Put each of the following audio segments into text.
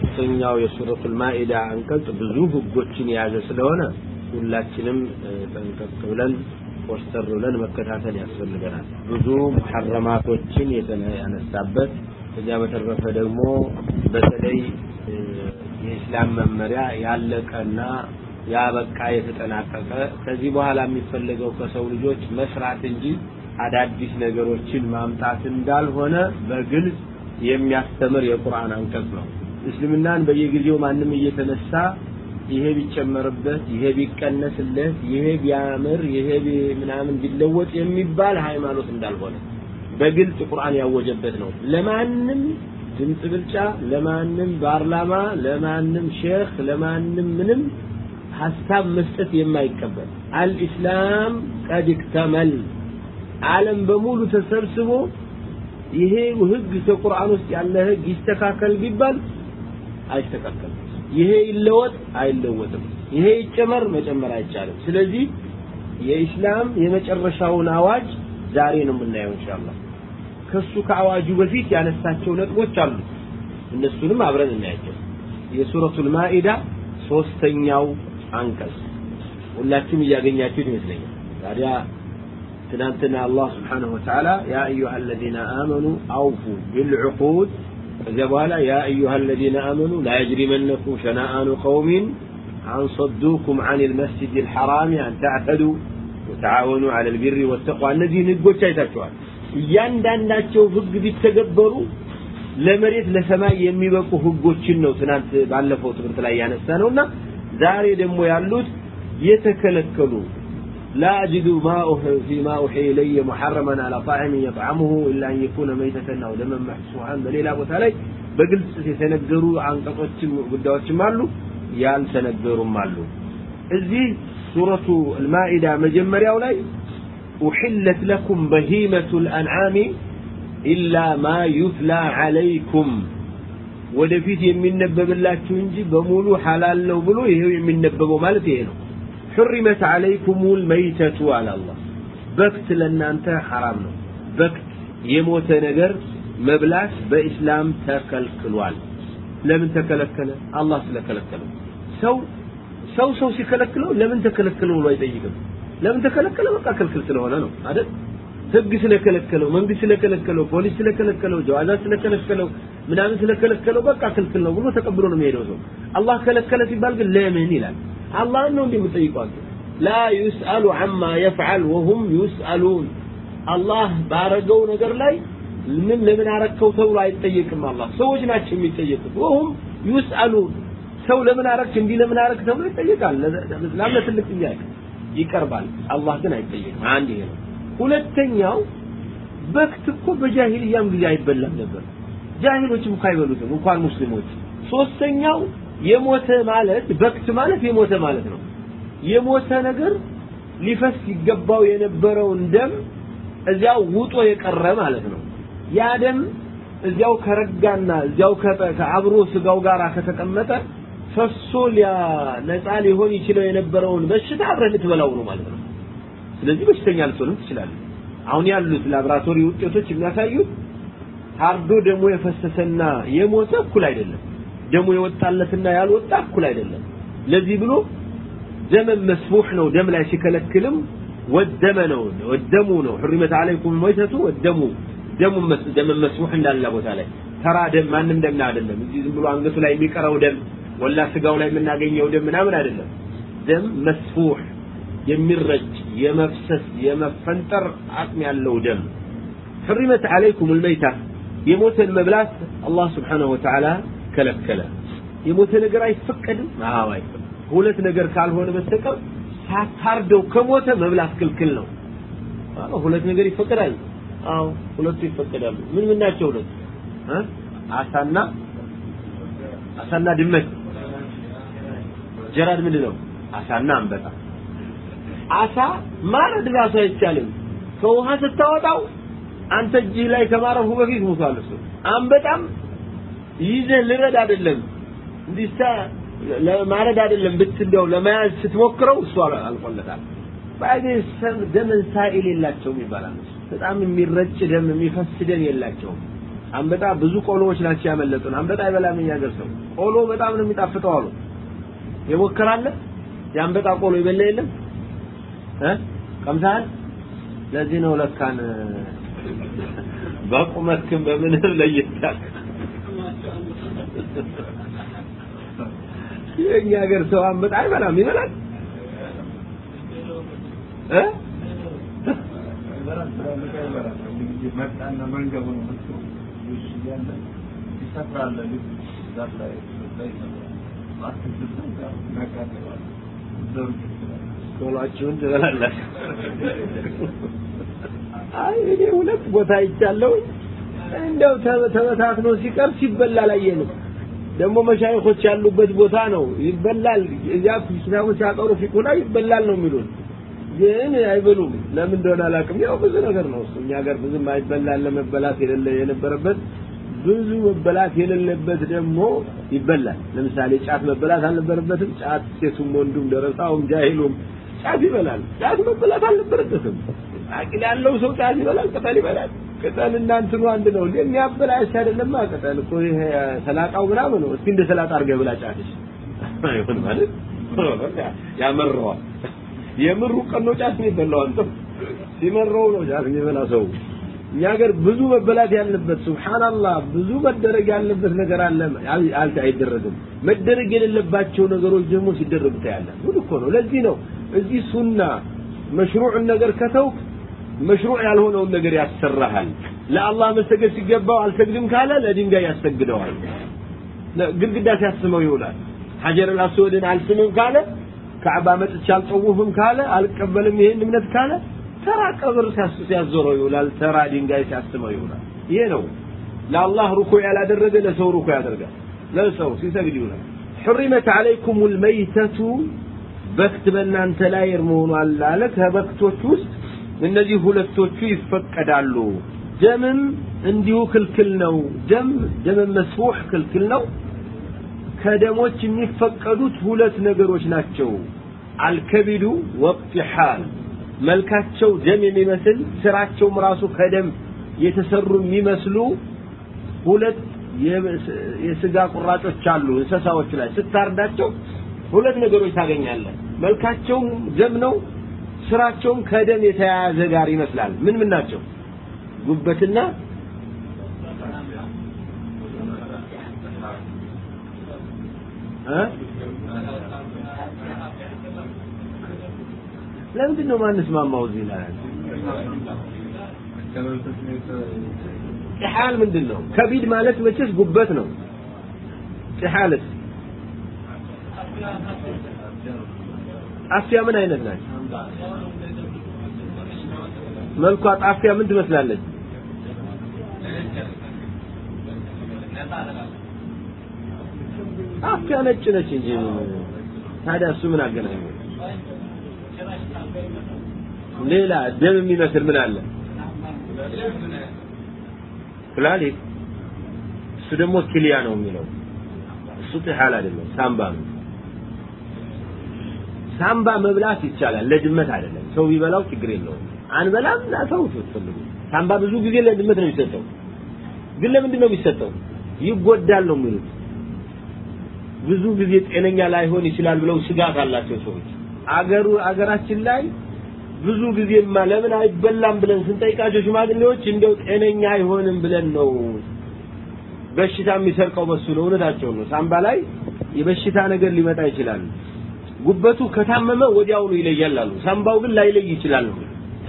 ሶስተኛው የሱረቱል ማኢዳ አንቀጽ ብዙ ህጎችን የያዘ ስለሆነ ሁላችንም ጠንቀቅ ብለን ኮስተር ብለን መከታተል ያስፈልገናል። ብዙ ሙሐረማቶችን ያነሳበት ከዚያ በተረፈ ደግሞ በተለይ የኢስላም መመሪያ ያለቀና ያበቃ የተጠናቀቀ ከዚህ በኋላ የሚፈለገው ከሰው ልጆች መስራት እንጂ አዳዲስ ነገሮችን ማምጣት እንዳልሆነ በግልጽ የሚያስተምር የቁርአን አንቀጽ ነው። እስልምናን በየጊዜው ማንም እየተነሳ ይሄ ቢጨመርበት፣ ይሄ ቢቀነስለት፣ ይሄ ቢያምር፣ ይሄ ምናምን ቢለወጥ የሚባል ሃይማኖት እንዳልሆነ በግልጽ ቁርአን ያወጀበት ነው። ለማንም ድምፅ ብልጫ፣ ለማንም ፓርላማ፣ ለማንም ሼክ፣ ለማንም ምንም ሀሳብ መስጠት የማይቀበል አልኢስላም ቀድ ይክተመል ዓለም በሙሉ ተሰብስቦ ይሄ ህግ ከቁርአን ውስጥ ያለ ህግ ይስተካከል ቢባል አይስተካከልም። ይሄ ይለወጥ አይለወጥም። ይሄ ይጨመር መጨመር አይቻልም። ስለዚህ የኢስላም የመጨረሻውን አዋጅ ዛሬ ነው የምናየው ኢንሻአላህ። ከሱ ከአዋጁ በፊት ያነሳቸው ነጥቦች አሉ። እነሱንም አብረን እናያቸው። የሱረቱል ማኢዳ ሶስተኛው አንቀጽ ሁላችሁም እያገኛችሁት ይመስለኛል። ታዲያ ትናንትና አላህ ስብሓነሁ ወተዓላ ያ አዩሃ አለዚነ አመኑ አውፉ ቢልዑቁድ ከዚያ በኋላ ያ አዩሃ አመኑ ላ የጅሪመነኩም ሸናአኑ ቀውሚን አን ሰዱኩም አን ልመስጅድ ልሐራም አን ተዕተዱ ወተዓወኑ አለ ልቢሪ ወተቋ እነዚህን ህጎች አይታችኋል። እያንዳንዳቸው ህግ ቢተገበሩ ለመሬት ለሰማይ የሚበቁ ህጎችን ነው ትናንት ባለፈው ትምህርት ላይ ያነሳ ነውና ዛሬ ደግሞ ያሉት የተከለከሉ لا أجد ما فيما أوحي إلي محرما على طاعم يطعمه إلا أن يكون ميتة أو دما محسوحا بليل أبو تالي بقلت سيتنقروا عن قطوة قدوات مالو يال سنقروا مالو እዚህ ሱረቱ አልማኢዳ መጀመሪያው ላይ أحلت لكم بهيمة الأنعام إلا ما يتلى عليكم ወደፊት የሚነበብላችሁ እንጂ በሙሉ ሐላል ነው ብሎ ይሄው የሚነበበው ማለት ይሄ ነው حرمت عليكم الميتة على الله በክት ለእናንተ ሐራም ነው በክት የሞተ ነገር መብላት በኢስላም ተከልክሏል ለምን ተከለከለ አላህ ስለከለከለ ሰው ሰው ሰው ሲከለክለው ለምን ተከለከለ ብሎ አይጠይቅም ለምን ተከለከለ በቃ ክልክል ስለሆነ ነው አይደል ህግ ስለከለከለው መንግስት ስለከለከለው ፖሊስ ስለከለከለው ጀዋዛ ስለከለከለው ምናምን ስለከለከለው በቃ ክልክል ነው ብሎ ተቀብሎ ነው የሚሄደው ሰው አላህ ከለከለ ሲባል ግን ለምን ይላል አላህ ነው እንዴ የምጠይቀው ላ ዩስአሉ አማ የፍዓል ወሁም ዩስአሉን። አላህ ባረገው ነገር ላይ ምን ለምን አረከው ተብሎ አይጠየቅም አላህ። ሰዎች ናቸው የሚጠየቁት። ወሁም ዩስአሉን። ሰው ለምን አረክ እንዲህ ለምን አረክ ተብሎ ይጠየቃል። ለእስላም ለትልቅ ጥያቄ ይቀርባል። አላህ ግን አይጠየቅም። አንድ ይሄ ነው። ሁለተኛው በክት እኮ በጃሂልያም ጊዜ አይበላም ነበር። ጃሂሎችም እኮ አይበሉትም እንኳን ሙስሊሞች። ሶስተኛው የሞተ ማለት በክት ማለት የሞተ ማለት ነው። የሞተ ነገር ሊፈስ ይገባው የነበረውን ደም እዚያው ውጦ የቀረ ማለት ነው። ያ ደም እዚያው ከረጋና እዚያው ከአብሮ ስጋው ጋር ከተቀመጠ ፈሶ ነፃ ሊሆን ይችለው የነበረውን በሽታ አብረህ ልትበላው ነው ማለት ነው። ስለዚህ በሽተኛ ልትሆንም ትችላለህ። አሁን ያሉት ላብራቶሪ ውጤቶች የሚያሳዩት ታርዶ ደሞ የፈሰሰና የሞተ እኩል አይደለም ደሙ የወጣለትና ያልወጣ እኩል አይደለም ለዚህ ብሎ ደም መስፉህ ነው ደም ላይ ሲከለክልም ወደመ ነው ወደሙ ነው حرمت عليكم الميتة ወደሙ ደሙ ደም መስፉህ እንዳለ ቦታ ላይ ተራ ደም ማንም ደም አይደለም እዚህ ዝም ብሎ አንገቱ ላይ የሚቀረው ደም ወላ ስጋው ላይ የምናገኘው ደም ምናምን አይደለም ደም መስፉህ የሚረጭ የመፍሰስ የመፈንጠር አቅም ያለው ደም حرمت عليكم الميتة የሞተን መብላት አላህ ስብሓንሁ ወተዓላ ከለከለ። የሞተ ነገር አይፈቀድም? አዎ አይፈቀድም ሁለት ነገር ካልሆነ በስተቀር ሳታርደው ከሞተ መብላት ክልክል ነው። አዎ ሁለት ነገር ይፈቀዳል አዎ ሁለቱ ይፈቀዳሉ። ምን ምን ናቸው ሁለት አሳና አሳና ድመት። ጀራድ ምንድን አሳና አንበጣ። አሳ ማረድ ራሱ አይቻልም። ከውሃ ስታወጣው አንተ እጅህ ላይ ከማረፉ በፊት ሞቷል እሱ። አንበጣም ይዘህ ልረድ አይደለም እንዲስታ ለማረድ አይደለም ብትንደው ለመያዝ ስትሞክረው እሱ አልቆለታል ባይደ ደምን ሳኢል የላቸውም ይባላል በጣም የሚረጭ ደም የሚፈስ ደም የላቸውም አንበጣ ብዙ ቆሎዎች ናቸው ያመለጡን። አንበጣ አይበላም ሀገር ሰው። ቆሎ በጣም ነው የሚጣፍጠው አሉ። የሞከራለ የአንበጣ ቆሎ ይበላ የለም እ ቀምሰሃል? ለዚህ ነው ለካን በቁመትክም በምንም ለይታል። የእኛ ሀገር ሰው አንበጣ አይበላም፣ ይበላል እ ነው ቆሏችሁን ትበላላችሁ። አይ እኔ ሁለት ቦታ ይቻለው እንደው ተበታትኖ ሲቀር ሲበላ አላየንም። ደግሞ መሻይኾች ያሉበት ቦታ ነው ይበላል። እዚያ ኪታቡን ሲያቀሩ ፊቁ ይበላል ነው የሚሉን ግን አይበሉም። ለምን እንደሆነ አላውቅም። ያው ብዙ ነገር ነው እሱ። እኛ ሀገር ብዙም አይበላል ለመበላት የሌለ የነበረበት ብዙ መበላት የሌለበት ደግሞ ይበላል። ለምሳሌ ጫት መበላት አልነበረበትም። ጫት ሴቱም ወንዱም ደረሳውም ጃሂሉም ጫት ይበላል። ጫት መበላት አልነበረበትም። አቂል ያለው ሰው ጫት ይበላል፣ ቅጠል ይበላል። ቅጠል እና እንትኑ አንድ ነው። የሚያበላሽ አይደለማ ቅጠል እኮ ይሄ ሰላጣው ምናምን ነው። እስኪ እንደ ሰላጣ አድርገህ ብላ ጫትሽ አይሆን ማለት ያመረዋል። የምሩ ቀን ነው ጫት የሚበላው አንተ ሲመረው ነው ጫት የሚበላ ሰው። እኛ ሀገር ብዙ መበላት ያለበት ሱብሃንአላህ ብዙ መደረግ ያለበት ነገር አለ አልተ አይደረግም። መደረግ የሌለባቸው ነገሮች ደግሞ ሲደረጉ ታያለህ። ጉድ እኮ ነው። ለዚህ ነው እዚህ ሱና መሽሩዕን ነገር ከተውክ መሽሩዕ ያልሆነውን ነገር ያሰራሃል። ለአላህ መሰገድ ሲገባው አልሰግድም ካለ ለድንጋይ ያሰግደዋል። ግድግዳ ሲያስመው ይውላል። ሐጀር አልአስወድን አልስምም ካለ ካዕባ መጥቼ አልጠውፍም ካለ አልቀበልም ይሄን እምነት ካለ ተራ ቀብር ሲያዞረው ይውላል። ተራ ድንጋይ ሲያስመው ይውላል። ይሄ ነው ለአላህ ሩኩ ያላደረገ ለሰው ሩኩ ያደርጋል። ለሰው ሲሰግድ ይውላል። حرمت عليكم الميتة በክት በእናንተ ላይ መሆኗል አለ። ከበክቶች ውስጥ እነዚህ ሁለቶቹ ይፈቀዳሉ። ደምም እንዲሁ ክልክል ነው። ደም ደም መስፉህ ክልክል ነው። ከደሞች የሚፈቀዱት ሁለት ነገሮች ናቸው። አልከቢዱ ወቅቲሓል መልካቸው ደም የሚመስል ስራቸውም ራሱ ከደም የተሰሩ የሚመስሉ ሁለት የስጋ ቁራጮች አሉ እንስሳዎች ላይ ስታርዳቸው ሁለት ነገሮች ታገኛለህ። መልካቸውም ደም ነው፣ ስራቸውም ከደም የተያያዘ ጋር ይመስላል። ምን ምን ናቸው? ጉበትና ለምንድን ነው ማንስማማው እዚህ ላይ? ጢሓል ምንድን ነው? ከቢድ ማለት መቼስ ጉበት ነው። ጢሓልስ ጣፊያ ምን አይነት ናት? መልኳ ጣፊያ ምን ትመስላለች? ጣፊያ ነጭ ነች እንጂ ታዲያ እሱ ምን አገናኘው? ሌላ ደም የሚመስል ምን አለ? ኩላሊት እሱ ደግሞ ክሊያ ነው የሚለው እሱ ጢሓል አይደለም፣ ሳምባ ነው። ሳምባ መብላት ይቻላል፣ ለድመት አይደለም። ሰው ቢበላው ችግር የለውም። አንበላም ናተው ትፈልጉ። ሳምባ ብዙ ጊዜ ለድመት ነው የሚሰጠው። ግን ለምንድን ነው የሚሰጠው? ይጎዳል ነው የሚሉት። ብዙ ጊዜ ጤነኛ ላይሆን ይችላል ብለው ስጋት አላቸው ሰዎች። አገሩ አገራችን ላይ ብዙ ጊዜማ ለምን አይበላም ብለን ስንጠይቃቸው ሽማግሌዎች እንደው ጤነኛ አይሆንም ብለን ነው በሽታ የሚሰርቀው በሱ ነው። እውነታቸው ነው። ሳምባ ላይ የበሽታ ነገር ሊመጣ ይችላል። ጉበቱ ከታመመ ወዲያውኑ ይለያል አሉ። ሳምባው ግን ላይለይ ይችላል ነው።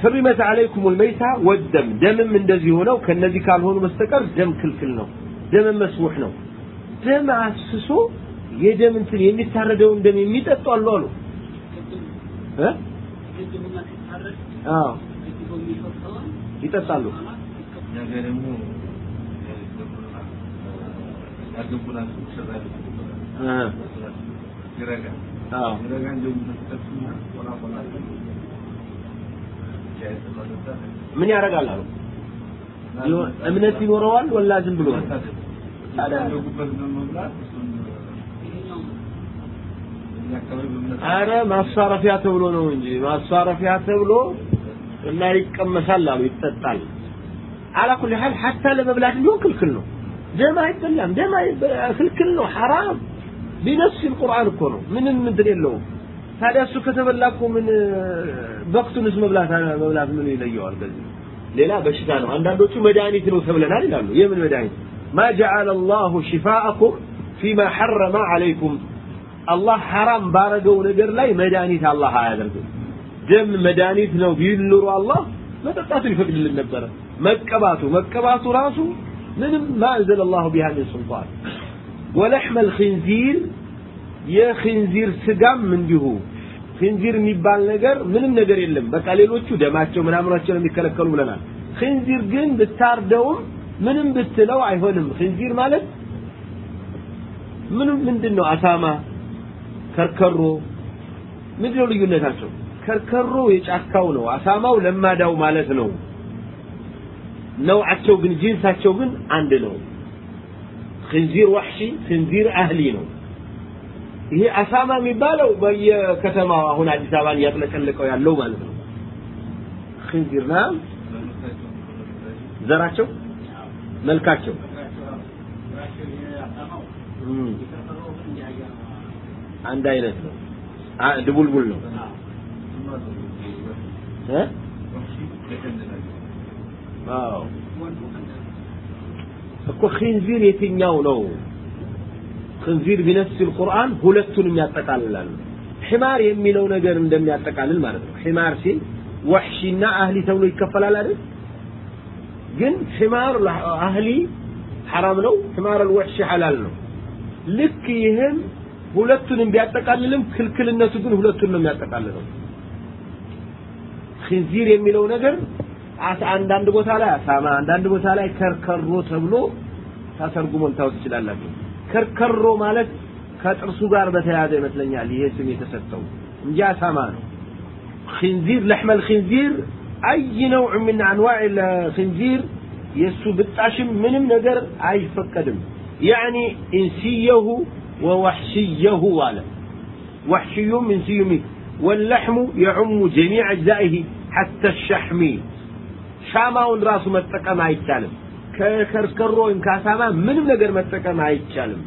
حرمت عليكم الميتة والدم ደምም እንደዚህ ሆነው ከነዚህ ካልሆኑ በስተቀር ደም ክልክል ነው። ደም መስሙህ ነው። ደም አስሶ የደም እንትን የሚታረደውን ደም የሚጠጡ አሉ አሉ እ አዎ ይጠጣሉ። ነገ ደግሞ ያገቡናል ይሰራል እ ይረጋል አዎ ይረጋ እንደውም ተጠቅሱና ቆላ ቆላ ምን ያደርጋል አሉ ይሆን- እምነት ይኖረዋል ወላ ዝም ብሎ ነው? ታዲያ ያገቡበት በመብላት እሱን እኛ አካባቢ በእምነት አረ ማሳረፊያ ተብሎ ነው እንጂ ማሳረፊያ ተብሎ እና ይቀመሳል አሉ ይጠጣል። على كل حال حتى ለመብላት ቢሆን ክልክል ነው ደም አይበላም ደም ክልክል ነው ሐራም ቢነፍስ القرآن እኮ ነው ምንም እንትን የለውም ታዲያ እሱ ከተበላ እኮ ምን በክቱንስ መብላት መብላት ምን ይለየዋል ከዚህ ሌላ በሽታ ነው አንዳንዶቹ መድኃኒት ነው ተብለናል ይላሉ የምን መድኃኒት ما جعل الله شفاءكم فيما حرم عليكم الله حرام ባረገው ነገር ላይ መድኃኒት አላህ አያደርግም ደም መድኃኒት ነው ቢል ኑሮ አላህ መጠጣቱን ይፈቅድልን ነበረ መቀባቱ መቀባቱ ራሱ ምንም ما انزل الله بها من سلطان ወለሕመ ልክንዚር የክንዚር ስጋም እንዲሁ። ክንዚር የሚባል ነገር ምንም ነገር የለም። በቃ ሌሎቹ ደማቸው ምናምናቸው ነው የሚከለከሉ ብለናል። ክንዚር ግን ብታርደውም ምንም ብትለው አይሆንም። ክንዚር ማለት ምንም ምንድን ነው አሳማ ከርከሮ ምንድነው ልዩነታቸው? ከርከሮ የጫካው ነው። አሳማው ለማዳው ማለት ነው። ነውዓቸው ግን ጂንሳቸው ግን አንድ ነው። خنزير وحشي خنزير اهلي ነው ይሄ አሳማ የሚባለው በየከተማው አሁን አዲስ አበባን እያጥለቀለቀው ያለው ማለት ነው خنزير ና ዘራቸው መልካቸው አንድ አይነት ነው ድቡልቡል ነው እ አዎ እኮ ኺንዚር የትኛው ነው? ክንዚር ቢነፍስ ልቁርአን ሁለቱን የሚያጠቃልላል። ሒማር የሚለው ነገር እንደሚያጠቃልል ማለት ነው። ሒማር ሲል ወሕሺና አህሊ ተብሎ ይከፈላል አይደል? ግን ሒማር አህሊ ሐራም ነው ሒማር አልወሕሺ ሐላል ነው። ልክ ይህም ሁለቱንም ቢያጠቃልልም ክልክልነቱ ግን ሁለቱን ነው የሚያጠቃልለው። ኺንዚር የሚለው ነገር አንዳንድ ቦታ ላይ አሳማ አንዳንድ ቦታ ላይ ከርከሮ ተብሎ ታሰርጉሞ ልታወጥ ትችላላችሁ ከርከሮ ማለት ከጥርሱ ጋር በተያያዘ ይመስለኛል ይሄ ስም የተሰጠው እንጂ አሳማ ነው خنزير لحم الخنزير اي نوع من انواع الخنزير የሱ ብጣሽም ምንም ነገር አይፈቀድም يعني انسيه ووحشيه አለ وحشيهم انسيهم واللحم يعم جميع اجزائه حتى الشحم ሻማውን ራሱ መጠቀም አይቻልም ከከርከሮ ወይም ከአሳማ ምንም ነገር መጠቀም አይቻልም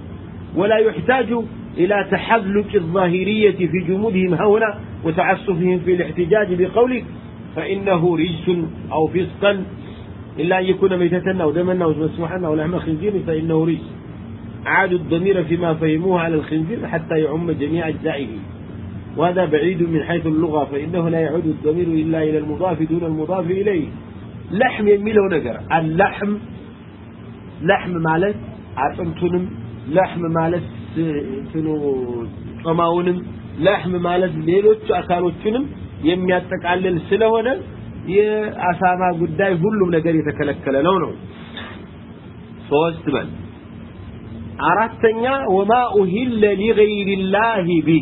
ولا يحتاج إلى تحذلك الظاهرية في جمودهم هنا وتعسفهم في الاحتجاج بقولك فإنه رجس أو فسقا إلا أن يكون ميتة أو دما أو مسموحا أو لحم خنزير فإنه رجس عادوا الضمير فيما فهموه على الخنزير حتى يعم جميع أجزائه وهذا بعيد من حيث اللغة فإنه لا يعود الضمير إلا إلى المضاف دون المضاف إليه ለሕም የሚለው ነገር አላሕም ለሕም ማለት አጥንቱንም ለሕም ማለት ትኑ ጮማውንም ለሕም ማለት ሌሎች አካሎቹንም የሚያጠቃልል ስለሆነ የአሳማ ጉዳይ ሁሉም ነገር የተከለከለ ነው ነው። ሶስት በል። አራተኛ وما أهل لغير الله به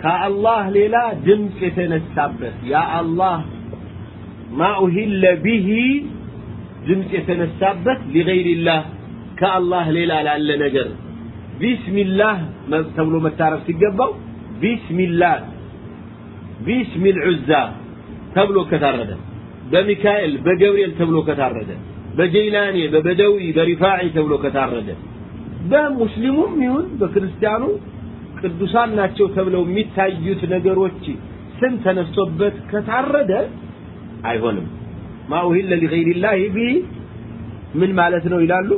ከአላህ ሌላ ድምፅ የተነሳበት ያ አላህ ما أهل به ድምፅ የተነሳበት لغير الله ከአላህ ሌላ ላለ ነገር። ቢስሚላህ ተብሎ መታረድ ሲገባው ቢስሚላህ باسم العزى ተብሎ ከታረደ በሚካኤል በገብርኤል ተብሎ ከታረደ በጀይላኔ በበደዊ በሪፋዒ ተብሎ ከታረደ በሙስሊሙም ይሁን በክርስቲያኑ ቅዱሳን ናቸው ተብለው የሚታዩት ነገሮች ስም ተነስቶበት ከታረደ አይሆንም ማ ኡሂለ ሊገይሪላህ ቢሂ ምን ማለት ነው ይላሉ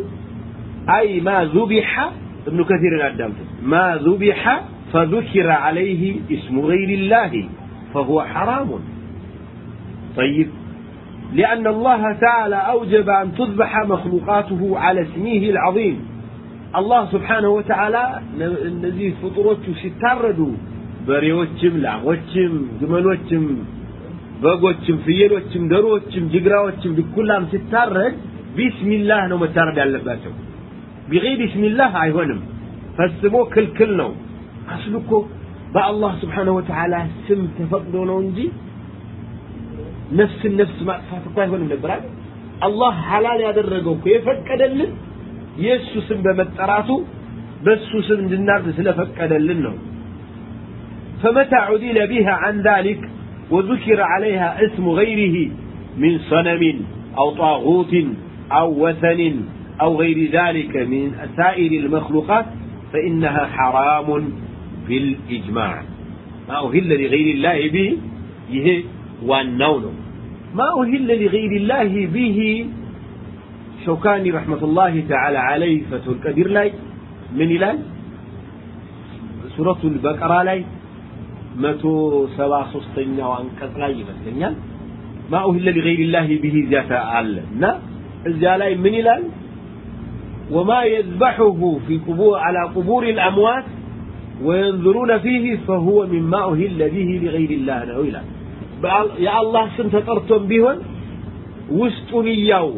አይ ማ ዙቢሐ ابن كثير الأدامت ما ذبح فذكر عليه اسم غير الله فهو حرام طيب لأن الله تعالى أوجب أن تذبح مخلوقاته على اسمه العظيم الله سبحانه وتعالى እነዚህ ፍጡሮቹ ሲታረዱ በሬዎችም ላሞችም ግመሎችም በጎችም ፍየሎችም ደሮዎችም ጅግራዎችም ድኩላም ሲታረድ ቢስሚላህ ነው መታረድ ያለባቸው ቢገይር ቢስሚላህ አይሆንም ፈጽሞ ክልክል ነው አስሉ እኮ በአላህ ስብሓነሁ ወተዓላ ስም ተፈቅዶ ነው እንጂ ነፍስን ነፍስ ማጥፋት እኮ አይሆንም ነበር አይደል አላህ ሐላል ያደረገው እኮ የፈቀደልን የእሱ ስም በመጠራቱ በእሱ ስም እንድናርድ ስለፈቀደልን ነው فمتى عدل بها عن ذلك وذكر عليها اسم غيره من صنم أو طاغوت أو وثن أو غير ذلك من سائر المخلوقات فإنها حرام بالإجماع ما أهل لغير الله به يه والنون. ما أهل لغير الله به شوكاني رحمة الله تعالى عليه فتح الكبير لاي. من إلال سورة البقرة لاي. መቶ ሰባ ሶስተኛው አንቀጽ ላይ ما أهل لغير الله به ذات علنا الزالاي من الان وما يذبحه في قبور على قبور الأموات وينظرون فيه فهو مما أهل به لغير الله نعولا يا الله سنت ترتم بهن وستني يو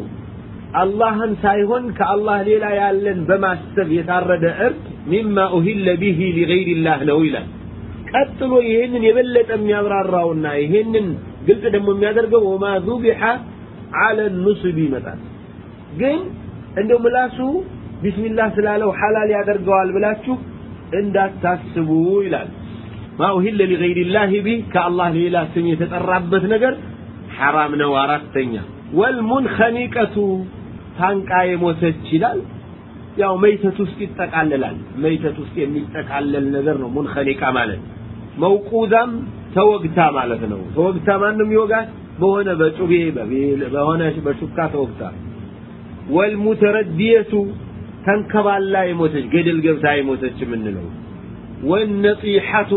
الله سايهن كالله ليلا يعلن بما السب يتعرض أرض مما أهل به لغير الله نعولا ቀጥሎ ይሄንን የበለጠ የሚያብራራውና ይሄንን ግልጽ ደግሞ የሚያደርገው ወማ ዙቢሐ አለ ኑስብ ይመጣል። ግን እንደው ምላሱ ቢስሚላህ ስላለው ሐላል ያደርገዋል ብላችሁ እንዳታስቡ ይላል። ማ ኡሂለ ሊገይሪላህ ቢህ ከአላህ ሌላ ስም የተጠራበት ነገር ሐራም ነው። አራተኛ ወልሙንኸኒቀቱ ታንቃ የሞተች ይላል። ያው መይተት ውስጥ ይጠቃለላል። መይተት ውስጥ የሚጠቃለል ነገር ነው ሙንኸኒቃ ማለት መውቁዛም ተወግታ ማለት ነው ተወግታ ማንም ይወጋት በሆነ በጩቤ በሆነ በሹካ ተወግታ ወልሙተረዲየቱ ተንከባላ የሞተች ገደል ገብታ የሞተች የምንለው ወነጢሐቱ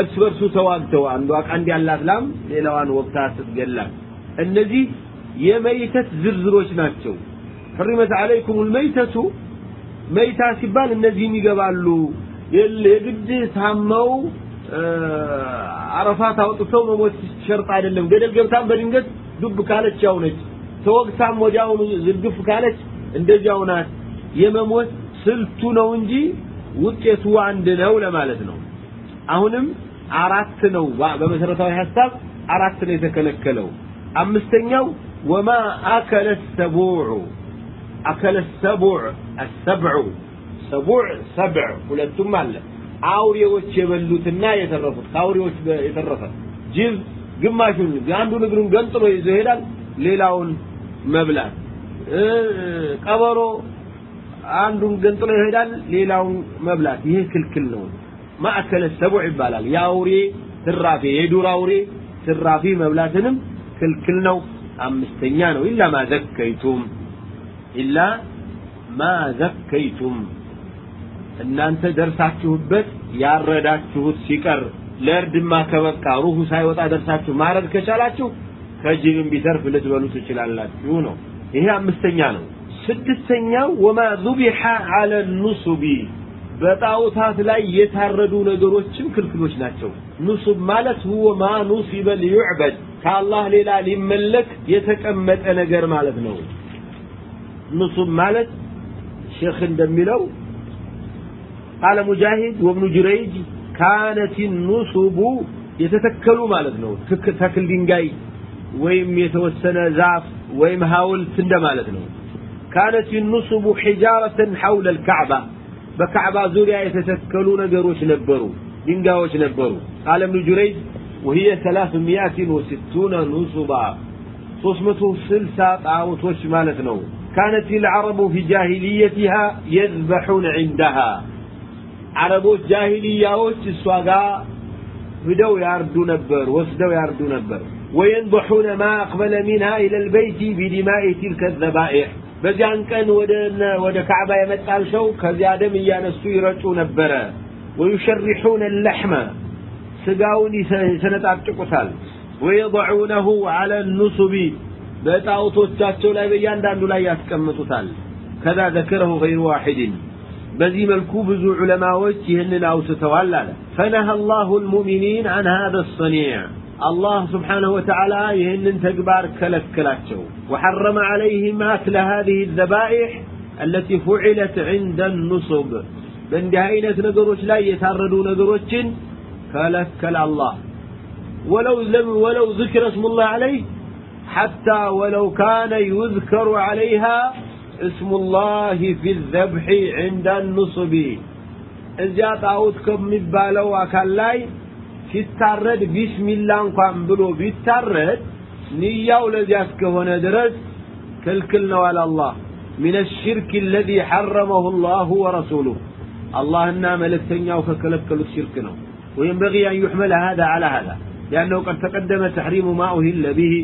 እርስ በርሱ ተዋግተው አንዷ ቀንድ ያላት ላም ሌላዋን ወቅታ ስትገላት እነዚህ የመይተት ዝርዝሮች ናቸው حرمت عليكم الميتة መይታ ሲባል እነዚህም ይገባሉ የግድ ታመው አረፋት አውጥተው መሞት ሸርጥ አይደለም። ገደል ገብታም በድንገት ዱብ ካለች ያው ነች። ተወግታም ወዲያውኑ ዝርግፍ ካለች እንደዚያው ናት። የመሞት ስልቱ ነው እንጂ ውጤቱ አንድ ነው ለማለት ነው። አሁንም አራት ነው በመሰረታዊ ሀሳብ አራት ነው የተከለከለው። አምስተኛው ወማ አከለ ሰቡዑ አከለ ሰቡዕ ሰቡዕ ሰብዕ ሁለቱም አለ አውሬዎች የበሉትና የተረፉት ከአውሬዎች የተረፈ ጅብ ግማሹን አንዱን እግሩን ገንጥሎ ይዞ ይሄዳል ሌላውን መብላት። ቀበሮ አንዱን ገንጥሎ ይሄዳል ሌላውን መብላት። ይሄ ክልክል ነው። ማዕከለ ሰቡዕ ይባላል። የአውሬ ትራፊ የዱር አውሬ ትራፊ መብላትንም ክልክል ነው። አምስተኛ ነው። ኢላ ማ ዘከይቱም ኢላ ማ ዘከይቱም እናንተ ደርሳችሁበት ያረዳችሁት ሲቀር ለእርድማ ከበቃ ሩሁ ሳይወጣ ደርሳችሁ ማረድ ከቻላችሁ ከጅብም ቢተርፍ ልትበሉ ትችላላችሁ ነው። ይሄ አምስተኛ ነው። ስድስተኛው ወማ ዙቢሐ አለ ኑሱቢ በጣዖታት ላይ የታረዱ ነገሮችም ክልክሎች ናቸው። ኑሱብ ማለት ሁወ ማ ኑሲበ ሊዩዕበድ ከአላህ ሌላ ሊመለክ የተቀመጠ ነገር ማለት ነው። ኑሱብ ማለት ሼክ እንደሚለው ቃለ ሙጃሂድ ወብኑ ጁረይጅ ካነት ኑሱቡ የተተከሉ ማለት ነው ተክል ድንጋይ ወይም የተወሰነ ዛፍ ወይም ሐውልት እንደማለት ነው ካነት ኑሱቡ ሒጃረተን ሐውለ ልካዕባ በካዕባ ዙሪያ የተተከሉ ነገሮች ነበሩ ድንጋዮች ነበሩ ቃለ እብኑ ጁረይጅ وهي ثلاثمائة وستون نصبا ሶስት ስልሳ ጣዖቶች ማለት ነው كانت العرب في جاهليتها يذبحون عندها አረቦች ጃሂልያዎች እሷ ጋር ሂደው ያርዱ ነበር ወስደው ያርዱ ነበር وينضحون ما أقبل منها إلى البيت بدماء تلك الذبائح በዚያን ቀን ወደ ወደ ካዕባ የመጣል ሰው ከዚያ ደም እያነሱ ይረጩ ነበረ ويشرحون اللحم ስጋውን ይሰነጣጭቁታል ويضعونه على النصب በጣዖቶቻቸው ላይ በእያንዳንዱ ላይ ያስቀምጡታል ከዛ ذكره غير واحد بزي ملكو بزو علماء يهنن أو ستوالى فنهى الله المؤمنين عن هذا الصنيع. الله سبحانه وتعالى يهنن تقبار كلك كلاتشو وحرم عليهم أكل هذه الذبائح التي فعلت عند النصب. من دهينة نقروش لا يتردوا نقروش كلك كلا الله. ولو, ولو ذكر اسم الله عليه حتى ولو كان يذكر عليها اسم الله في الذبح عند النصب እዚያ ጣዖት ከሚባለው አካል ላይ ሲታረድ ቢስሚላ እንኳን ብሎ ቢታረድ ንያው ለዚያ እስከሆነ ድረስ ክልክል ነው አለ አላህ من الشرك الذي حرمه الله ورسوله اللهنا ملكتنياو ككلكلوا الشرك ነው وينبغي أن يحمل هذا على هذا لأنه قد تقدم تحريم ما أهل به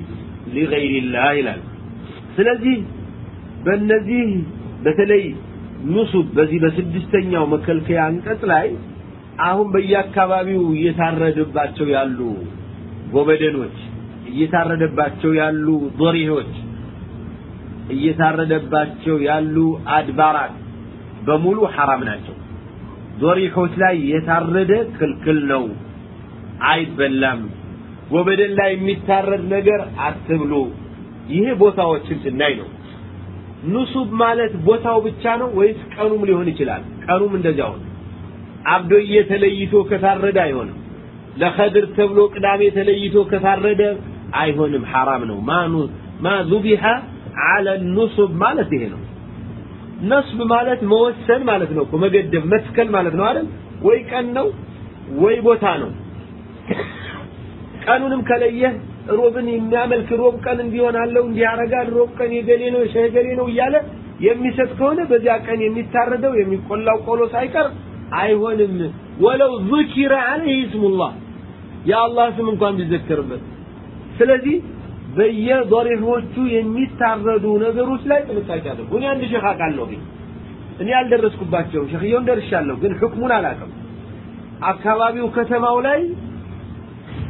لغير الله ይላል ስለዚህ በእነዚህ በተለይ ኑሱብ በዚህ በስድስተኛው መከልከያ አንቀጽ ላይ አሁን በየአካባቢው እየታረደባቸው ያሉ ጎበደኖች እየታረደባቸው ያሉ ዶሪዎች እየታረደባቸው ያሉ አድባራት በሙሉ ሐራም ናቸው። ዶሪሖች ላይ የታረደ ክልክል ነው። አይበላም። ጎበደን ላይ የሚታረድ ነገር አትብሉ። ይሄ ቦታዎችን ስናይ ነው ኑሱብ ማለት ቦታው ብቻ ነው ወይስ ቀኑም ሊሆን ይችላል? ቀኑም እንደዚያው ነው። አብዶዬ ተለይቶ ከታረደ አይሆንም። ለኸድር ተብሎ ቅዳሜ ተለይቶ ከታረደ አይሆንም፣ ሐራም ነው። ማኑ ማ ዙቢሐ ዐለ ኑሱብ ማለት ይሄ ነው። ነስብ ማለት መወሰን ማለት ነው እኮ መገደብ፣ መትከል ማለት ነው አይደል? ወይ ቀን ነው ወይ ቦታ ነው። ቀኑንም ከለየህ ሮብን የሚያመልክ ሮብ ቀን እንዲሆን አለው እንዲያረጋል ሮብ ቀን የገሌ ነው የሸገሌ ነው እያለ የሚሰጥ ከሆነ በዚያ ቀን የሚታረደው የሚቆላው ቆሎ ሳይቀር አይሆንም። ወለው ذكر عليه اسم የአላህ ስም እንኳን ቢዘከርበት። ስለዚህ በየደረጃዎቹ የሚታረዱ ነገሮች ላይ ጥንቃቄ አድርጉ። እኔ አንድ ሸህ አውቃለሁ። ግን እኔ አልደረስኩባቸውም ሸህየውን ደርሻለሁ ግን ህክሙን አላውቅም። አካባቢው ከተማው ላይ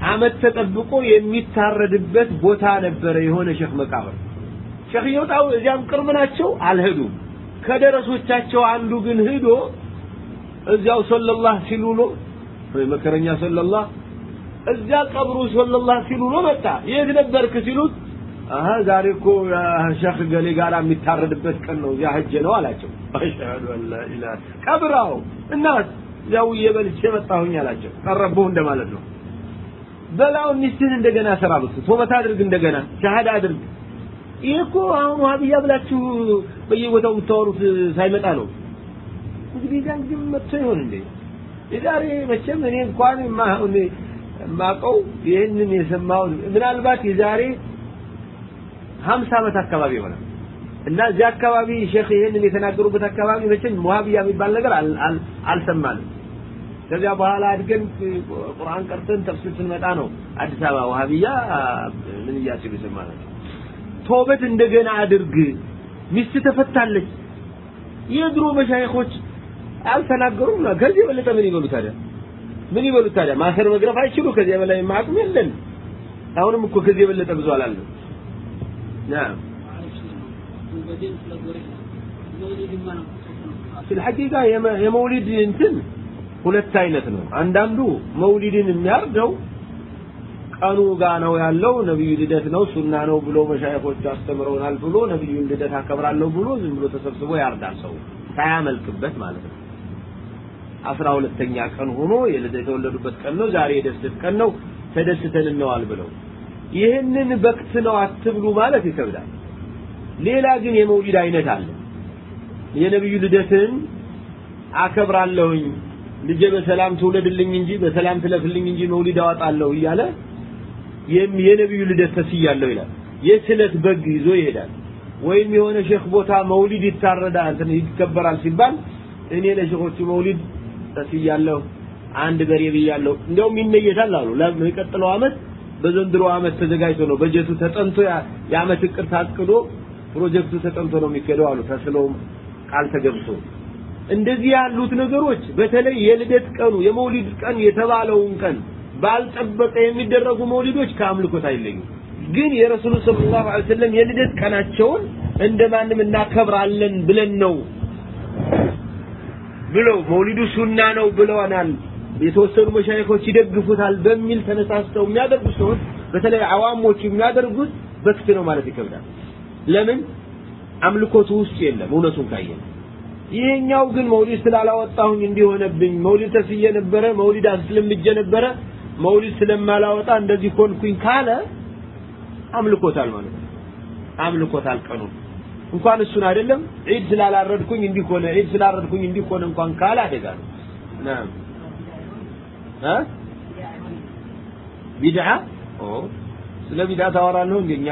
አመት ተጠብቆ የሚታረድበት ቦታ ነበረ የሆነ ሸህ መቃብር። ሸኽየው ጣው እዚያም ቅርብ ናቸው አልሄዱም። ከደረሶቻቸው አንዱ ግን ሂዶ እዚያው ሰለላህ ሲሉ ወይ መከረኛ ሰለላህ እዚያ ቀብሩ ሰለላህ ሲሉ መጣ። የት ነበርክ ሲሉት አሀ ዛሬ እኮ ሸህ ገሌ ጋር የሚታረድበት ቀን ነው እዚያ ሄጄ ነው አላቸው። አሽሀዱ አን ላ ኢላሃ ቀብራው እናት እዚያው እየበልቼ መጣሁኝ አላቸው። ቀረብሁ እንደማለት ነው በላውን ሚስትህን እንደገና ስራ ብት ቶበት አድርግ እንደገና ሻሃዳ አድርግ። ይሄ እኮ አሁን ዋህብያ ብላችሁ በየቦታው የምታወሩት ሳይመጣ ነው። እንግዲህ ዛን ጊዜ መጥቶ ይሆን እንዴ? የዛሬ መቼም እኔ እንኳን ማቀው ይህንን የሰማው ምናልባት የዛሬ ሀምሳ ዓመት አካባቢ ይሆናል። እና እዚያ አካባቢ ሼክ ይህንን የተናገሩበት አካባቢ መቼም ዋህብያ የሚባል ነገር አልሰማንም ከዚያ በኋላ አድገን ቁርአን ቀርተን ተፍሲር ስንመጣ ነው አዲስ አበባ ዋህብያ ምን እያሲሉ የሰማናቸው ተውበት እንደገና አድርግ ሚስት ተፈታለች የድሮ መሻይኾች አልተናገሩም ከዚህ የበለጠ ምን ይበሉ ታዲያ ምን ይበሉ ታዲያ ማሰር መግረፍ አይችሉ ከዚህ በላይ ማቅም የለን አሁንም እኮ ከዚህ የበለጠ ብዙ አላለም نعم في الحقيقة የመውሊድ እንትን ሁለት አይነት ነው። አንዳንዱ መውሊድን የሚያርደው ቀኑ ጋ ነው ያለው ነብዩ ልደት ነው ሱና ነው ብሎ መሻይኾች አስተምረውናል ብሎ ነብዩን ልደት አከብራለሁ ብሎ ዝም ብሎ ተሰብስቦ ያርዳል ሰው ሳያመልክበት ማለት ነው። አስራ ሁለተኛ ቀን ሆኖ የልደት የተወለዱበት ቀን ነው ዛሬ የደስደት ቀን ነው ተደስተን እንዋል ብለው። ይህንን በክት ነው አትብሉ ማለት ይከብዳል። ሌላ ግን የመውሊድ አይነት አለ። የነብዩ ልደትን አከብራለሁኝ ልጄ በሰላም ትውለድልኝ እንጂ በሰላም ትለፍልኝ እንጂ መውሊድ አወጣለሁ እያለ የነብዩ ልደት ተስያለሁ ይላል። የስለት በግ ይዞ ይሄዳል። ወይም የሆነ ሼክ ቦታ መውሊድ ይታረዳል እንትን ይከበራል ሲባል እኔ ለሼኾቹ መውሊድ ተስያለሁ አንድ በሬ ብያለሁ። እንደውም ይነየታል አሉ። ለሚቀጥለው አመት በዘንድሮ አመት ተዘጋጅቶ ነው። በጀቱ ተጠንቶ የአመት እቅድ ታቅዶ ፕሮጀክቱ ተጠንቶ ነው የሚከደው አሉ። ተስሎም ቃል ተገብቶ እንደዚህ ያሉት ነገሮች በተለይ የልደት ቀኑ የመውሊድ ቀን የተባለውን ቀን ባልጠበቀ የሚደረጉ መውሊዶች ከአምልኮት አይለዩ ግን የረሱሉ ሰለላሁ ዐለይሂ ወሰለም የልደት ቀናቸውን እንደማንም እናከብራለን ብለን ነው ብለው መውሊዱ ሱና ነው ብለዋናል። የተወሰኑ መሻይኮች ይደግፉታል በሚል ተነሳስተው የሚያደርጉ ሰዎች በተለይ አዋሞቹ የሚያደርጉት በክት ነው ማለት ይከብዳል። ለምን? አምልኮቱ ውስጥ የለም እውነቱን ካየን ይሄኛው ግን መውሊድ ስላላወጣሁኝ እንዲሆነብኝ መውሊድ ተስዬ ነበረ መውሊድ አስለምጄ ነበረ። መውሊድ ስለማላወጣ እንደዚህ ሆንኩኝ ካለ አምልኮታል ማለት ነው። አምልኮታል ቀኑ። እንኳን እሱን አይደለም ዒድ ስላላረድኩኝ እንዲህ ሆነ ዒድ ስላረድኩኝ እንዲህ ሆነ እንኳን ካለ አደጋ ነው። ናም። እ ቢድዓ? ኦ ስለ ቢድዓ ታወራለህ እንደኛ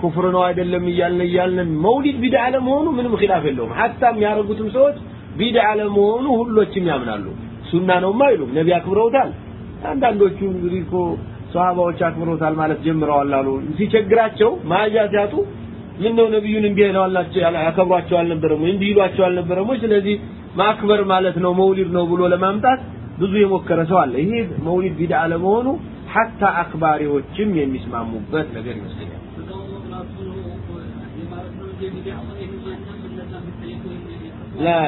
ኩፍር ነው አይደለም እያልን እያልን መውሊድ ቢድዓ ለመሆኑ ምንም ኺላፍ የለውም። ሐታ የሚያደርጉትም ሰዎች ቢድዓ ለመሆኑ ሁሎችም ያምናሉ። ሱና ነውማ አይሉም። ነቢ አክብረውታል። አንዳንዶቹ እንግዲህ እኮ ሰሃባዎች አክብረውታል ማለት ጀምረዋል አሉ። ሲቸግራቸው ማጃ ሲያጡ ምን ነው ነብዩን እንዲህ ያከብሯቸው አልነበረም ወይ? እንዲህ አልነበረም ስለዚህ ማክበር ማለት ነው መውሊድ ነው ብሎ ለማምጣት ብዙ የሞከረ ሰው አለ። ይሄ መውሊድ ቢድዓ ለመሆኑ ሐታ አክባሪዎችም የሚስማሙበት ነገር ይመስለኛል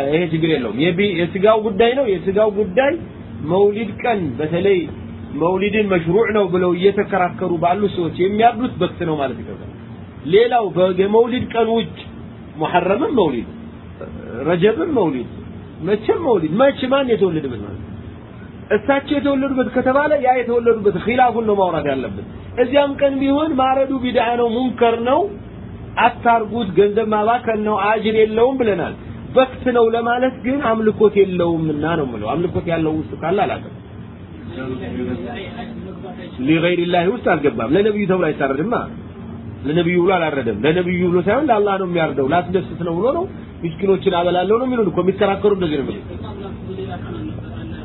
ይሄ ችግር የለውም። የስጋው ጉዳይ ነው። የስጋው ጉዳይ መውሊድ ቀን በተለይ መውሊድን መሽሩዕ ነው ብለው እየተከራከሩ ባሉ ሰዎች የሚያርዱት በክት ነው ማለት ይከብዳል ሌላው የመውሊድ ቀን ውጭ ሙሐረምም መውሊድ ረጀብም መውሊድ መቼም መውሊድ መቼ ማን የተወለደበት ማለት እሳቸው የተወለዱበት ከተባለ ያ የተወለዱበት ኺላፉን ነው ማውራት ያለብን። እዚያም ቀን ቢሆን ማረዱ ቢድዓ ነው ሙንከር ነው አታርጉት ገንዘብ ማባከን ነው አጅር የለውም ብለናል። በክት ነው ለማለት ግን አምልኮት የለውምና ነው ምለው አምልኮት ያለው ውስጥ ካለ አላውቅም። ሊገይር ላህ ውስጥ አልገባም። ለነብዩ ተብሎ አይታረድማ። ለነብዩ ብሎ አላረደም። ለነብዩ ብሎ ሳይሆን ለአላህ ነው የሚያርደው። ላስደስት ነው ብሎ ነው ምስኪኖችን አበላለሁ ነው የሚሉን እኮ። የሚከራከሩ እንደዚህ ነው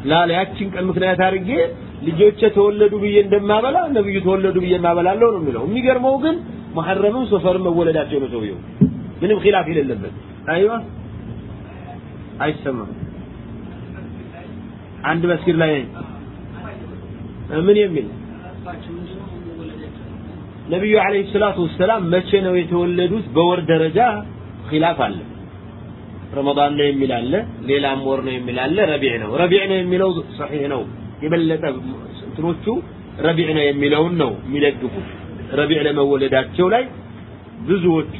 ላ ያችን ቀን ምክንያት አድርጌ ልጆቼ ተወለዱ ብዬ እንደማበላ ነብዩ ተወለዱ ብዬ እናበላለሁ ነው የሚለው። የሚገርመው ግን መሐረምም ሶፈርም መወለዳቸው ነው ሰውየው ምንም ኺላፍ የሌለበት አይዋ አይሰማም አንድ መስጊድ ላይ ምን የሚል ነብዩ አለይሂ ሰላቱ ወሰላም መቼ ነው የተወለዱት? በወር ደረጃ ኺላፍ አለ። ረመዳን ነው የሚል አለ ሌላም ወር ነው የሚል አለ ረቢዕ ነው። ረቢዕ ነው የሚለው ሰሒህ ነው። የበለጠ እንትኖቹ ረቢዕ ነው የሚለውን ነው የሚደግፉት ረቢዕ ለመወለዳቸው ላይ ብዙዎቹ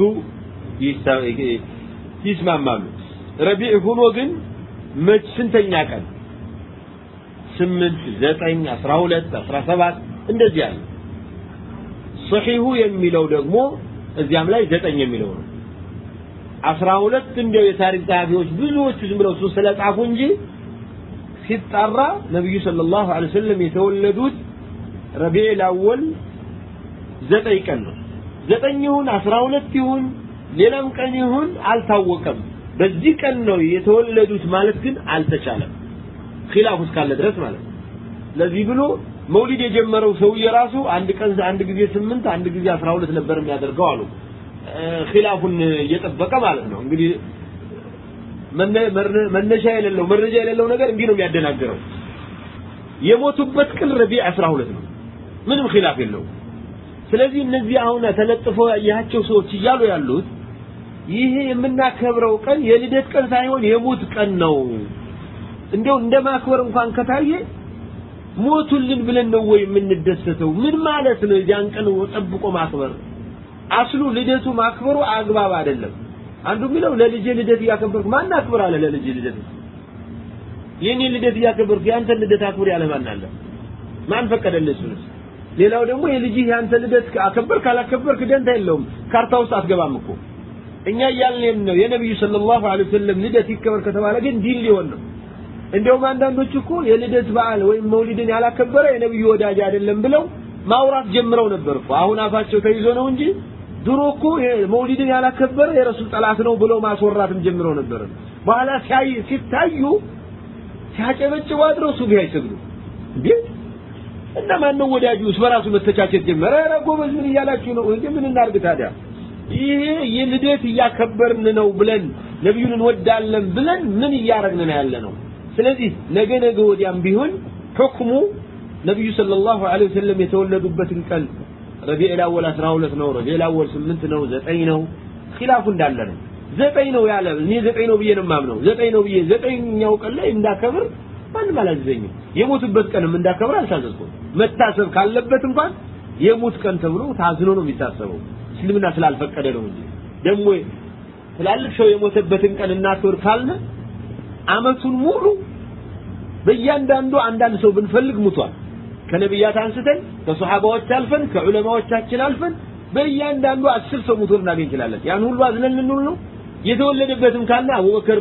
ይስማማሉ። ረቢዕ ሆኖ ግን መች ስንተኛ ቀን? ስምንት ዘጠኝ አስራ ሁለት አስራ ሰባት እንደዚህ አለ። ሰሒሁ የሚለው ደግሞ እዚያም ላይ ዘጠኝ የሚለው ነው። አስራ ሁለት እንደው የታሪክ ጸሐፊዎች ብዙዎቹ ዝም ብለው ስለጻፉ እንጂ ሲጣራ ነብዩ ሰለላሁ ዐለይሂ ወሰለም የተወለዱት ረቢዕ አወል ዘጠኝ ቀን ነው። ዘጠኝ ይሁን አስራ ሁለት ይሁን ሌላም ቀን ይሁን አልታወቀም። በዚህ ቀን ነው የተወለዱት ማለት ግን አልተቻለም። ኺላፍ እስካለ ድረስ ማለት ነው። ለዚህ ብሎ መውሊድ የጀመረው ሰውዬ ራሱ አንድ ቀን አንድ ጊዜ ስምንት አንድ ጊዜ አስራ ሁለት ነበር የሚያደርገው አሉ። ኺላፉን እየጠበቀ ማለት ነው። እንግዲህ መነሻ የሌለው መረጃ የሌለው ነገር እንዲህ ነው የሚያደናግረው። የሞቱበት ቀን ረቢዕ 12 ነው። ምንም ኺላፍ የለው ስለዚህ እነዚህ አሁን ተለጥፈው ያያቸው ሰዎች እያሉ ያሉት ይሄ የምናከብረው ቀን የልደት ቀን ሳይሆን የሞት ቀን ነው። እንደው እንደ ማክበር እንኳን ከታየ ሞቱልን ብለን ነው ወይ የምንደሰተው? ምን ማለት ነው የዚያን ቀን ጠብቆ ማክበር? አስሉ ልደቱ ማክበሩ አግባብ አይደለም። አንዱ የሚለው ለልጄ ልደት እያከበርኩ ማን አክብር አለ ለልጄ ልደት? የኔ ልደት እያከበርኩ ያንተ ልደት አክብር ያለ ማን አለ? ማን ፈቀደልህ ሌላው ደግሞ የልጅህ ያንተ ልደት አከበርክ አላከበርክ ደንታ የለውም። ካርታ ውስጥ አትገባም እኮ። እኛ እያልን ነው የነብዩ ሰለላሁ ዐለይሂ ወሰለም ልደት ይከበር ከተባለ ግን ዲን ሊሆን ነው። እንደውም አንዳንዶች እኮ የልደት በዓል ወይም መውሊድን ያላከበረ የነብዩ ወዳጅ አይደለም ብለው ማውራት ጀምረው ነበር እኮ። አሁን አፋቸው ተይዞ ነው እንጂ ድሮ እኮ መውሊድን ያላከበረ የረሱል ጠላት ነው ብለው ማስወራትም ጀምረው ነበር። በኋላ ሲያይ ሲታዩ ሲያጨበጭቡ አድረው ሱብሂ አይሰግዱ እና ማን ነው በራሱ መተቻቸት ጀመረ። ኧረ ጎበዝ ምን እያላችሁ ነው? እንዴ ምን እናርግ ታዲያ? ይሄ የልደት እያከበርን ነው ብለን ነብዩን እንወዳለን ብለን ምን እያረግን ነው ያለ ነው ስለዚህ ነገ ነገ ወዲያም ቢሆን ሁክሙ ነብዩ ሰለላሁ ዐለይሂ ወሰለም የተወለዱበትን ቀን ረቢዕ አወል 12 ነው ረቢዕ አወል 8 ነው 9 ነው። ኺላፉ እንዳለ ነው። ዘጠኝ ነው ያለ። እኔ ዘጠኝ ነው ብዬ ነው የማምነው። ዘጠኝ ነው ብዬ ዘጠኝኛው ቀን ላይ እንዳከብር ማንም አላዘዘኝም። የሞቱበት ቀንም እንዳከብር አልታዘዝኩም። መታሰብ ካለበት እንኳን የሞት ቀን ተብሎ ታዝኖ ነው የሚታሰበው። እስልምና ስላልፈቀደ ነው እንጂ። ደግሞ ትላልቅ ሰው የሞተበትን ቀን እናክብር ካልነ አመቱን ሙሉ በእያንዳንዱ አንዳንድ ሰው ብንፈልግ ሙቷል። ከነቢያት አንስተን ከሶሐባዎች አልፈን ከዑለማዎቻችን አልፈን በእያንዳንዱ አስር ሰው ሙቶ ልናገኝ እንችላለን። ያን ሁሉ አዝነን ልንውል ነው። የተወለደበትም ካለ አቡበክር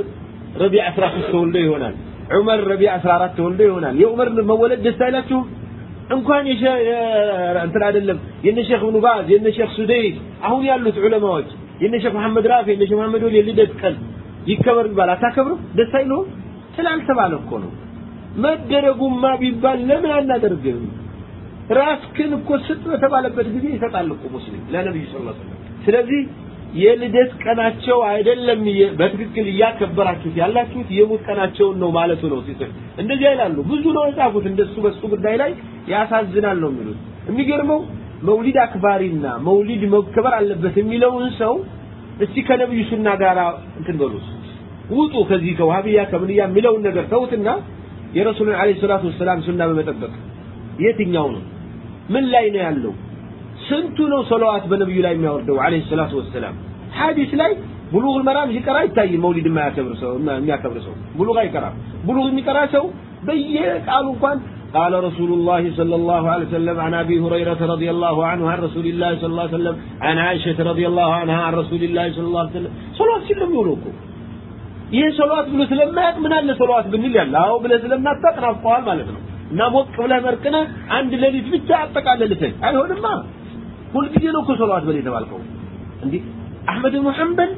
ረቢዕ 13 ተወልዶ ይሆናል ዑመር ረቢዕ 14 ተወልዶ ይሆናል የዑመር መወለድ ደስ አይላችሁም እንኳን እንትን አይደለም የነ ሼክ ኢብኑ ባዝ የነ ሼክ ሱደይስ አሁን ያሉት ዑለማዎች የነ ሼክ መሐመድ ራፊ የነ ሼክ መሐመድ ወሊ የልደት ቀን ይከበር ቢባል አታከብርም? ደስ አይለውም? ስላልተባለ እኮ ነው። መደረጉማ ቢባል ለምን አናደርግም? ራስክን እኮ ስጥ በተባለበት ጊዜ ይሰጣል እኮ ሙስሊም ዐለይሂ ወሰለም። ስለዚህ የልደት ቀናቸው አይደለም በትክክል እያከበራችሁት ያላችሁት የሙት ቀናቸውን ነው ማለቱ ነው ሲሰጥ እንደዚህ ይላሉ ብዙ ነው የጻፉት እንደሱ በሱ ጉዳይ ላይ ያሳዝናል ነው የሚሉት። የሚገርመው መውሊድ አክባሪና መውሊድ መከበር አለበት የሚለውን ሰው እስቲ ከነብዩ ሱና ጋር እንትን በሉት። ውጡ ከዚህ ከዋህብያ ከምንያ የሚለውን ነገር ተውትና የረሱሉን አለይሂ ሰላቱ ወሰላም ሱና በመጠበቅ የትኛው ነው? ምን ላይ ነው ያለው ስንቱ ነው ሰለዋት በነብዩ ላይ የሚያወርደው አለይሂ ሰላቱ ወሰላም ሐዲስ ላይ ብሉግ መራም ሲቀራ ይታይ መውሊድ የማያከብር ሰው የሚያከብር ሰው ብሉግ አይቀራም ብሉግ የሚቀራ ሰው በየቃሉ እንኳን قال رسول الله صلى الله عليه وسلم عن ابي هريره رضي الله عنه عن رسول الله صلى الله عليه وسلم عن عائشه رضي الله عنها عن رسول الله صلى الله عليه وسلم صلوات ሲልም ይውሉኩ ይሄ ሰለዋት ብሎ ስለማያውቅ ምን አለ ሰለዋት ብንል ያለ አዎ ብለህ ስለማታውቅ ናፍቀዋል ማለት ነው እና ሞቅ ብለህ መርቅነህ አንድ ሌሊት ብቻ አጠቃለልተኝ አይሆንማ ሁልጊዜ ነው እኮ ሰለዋት በል የተባልከው እንዴ አህመድ ብኑ ሐንበል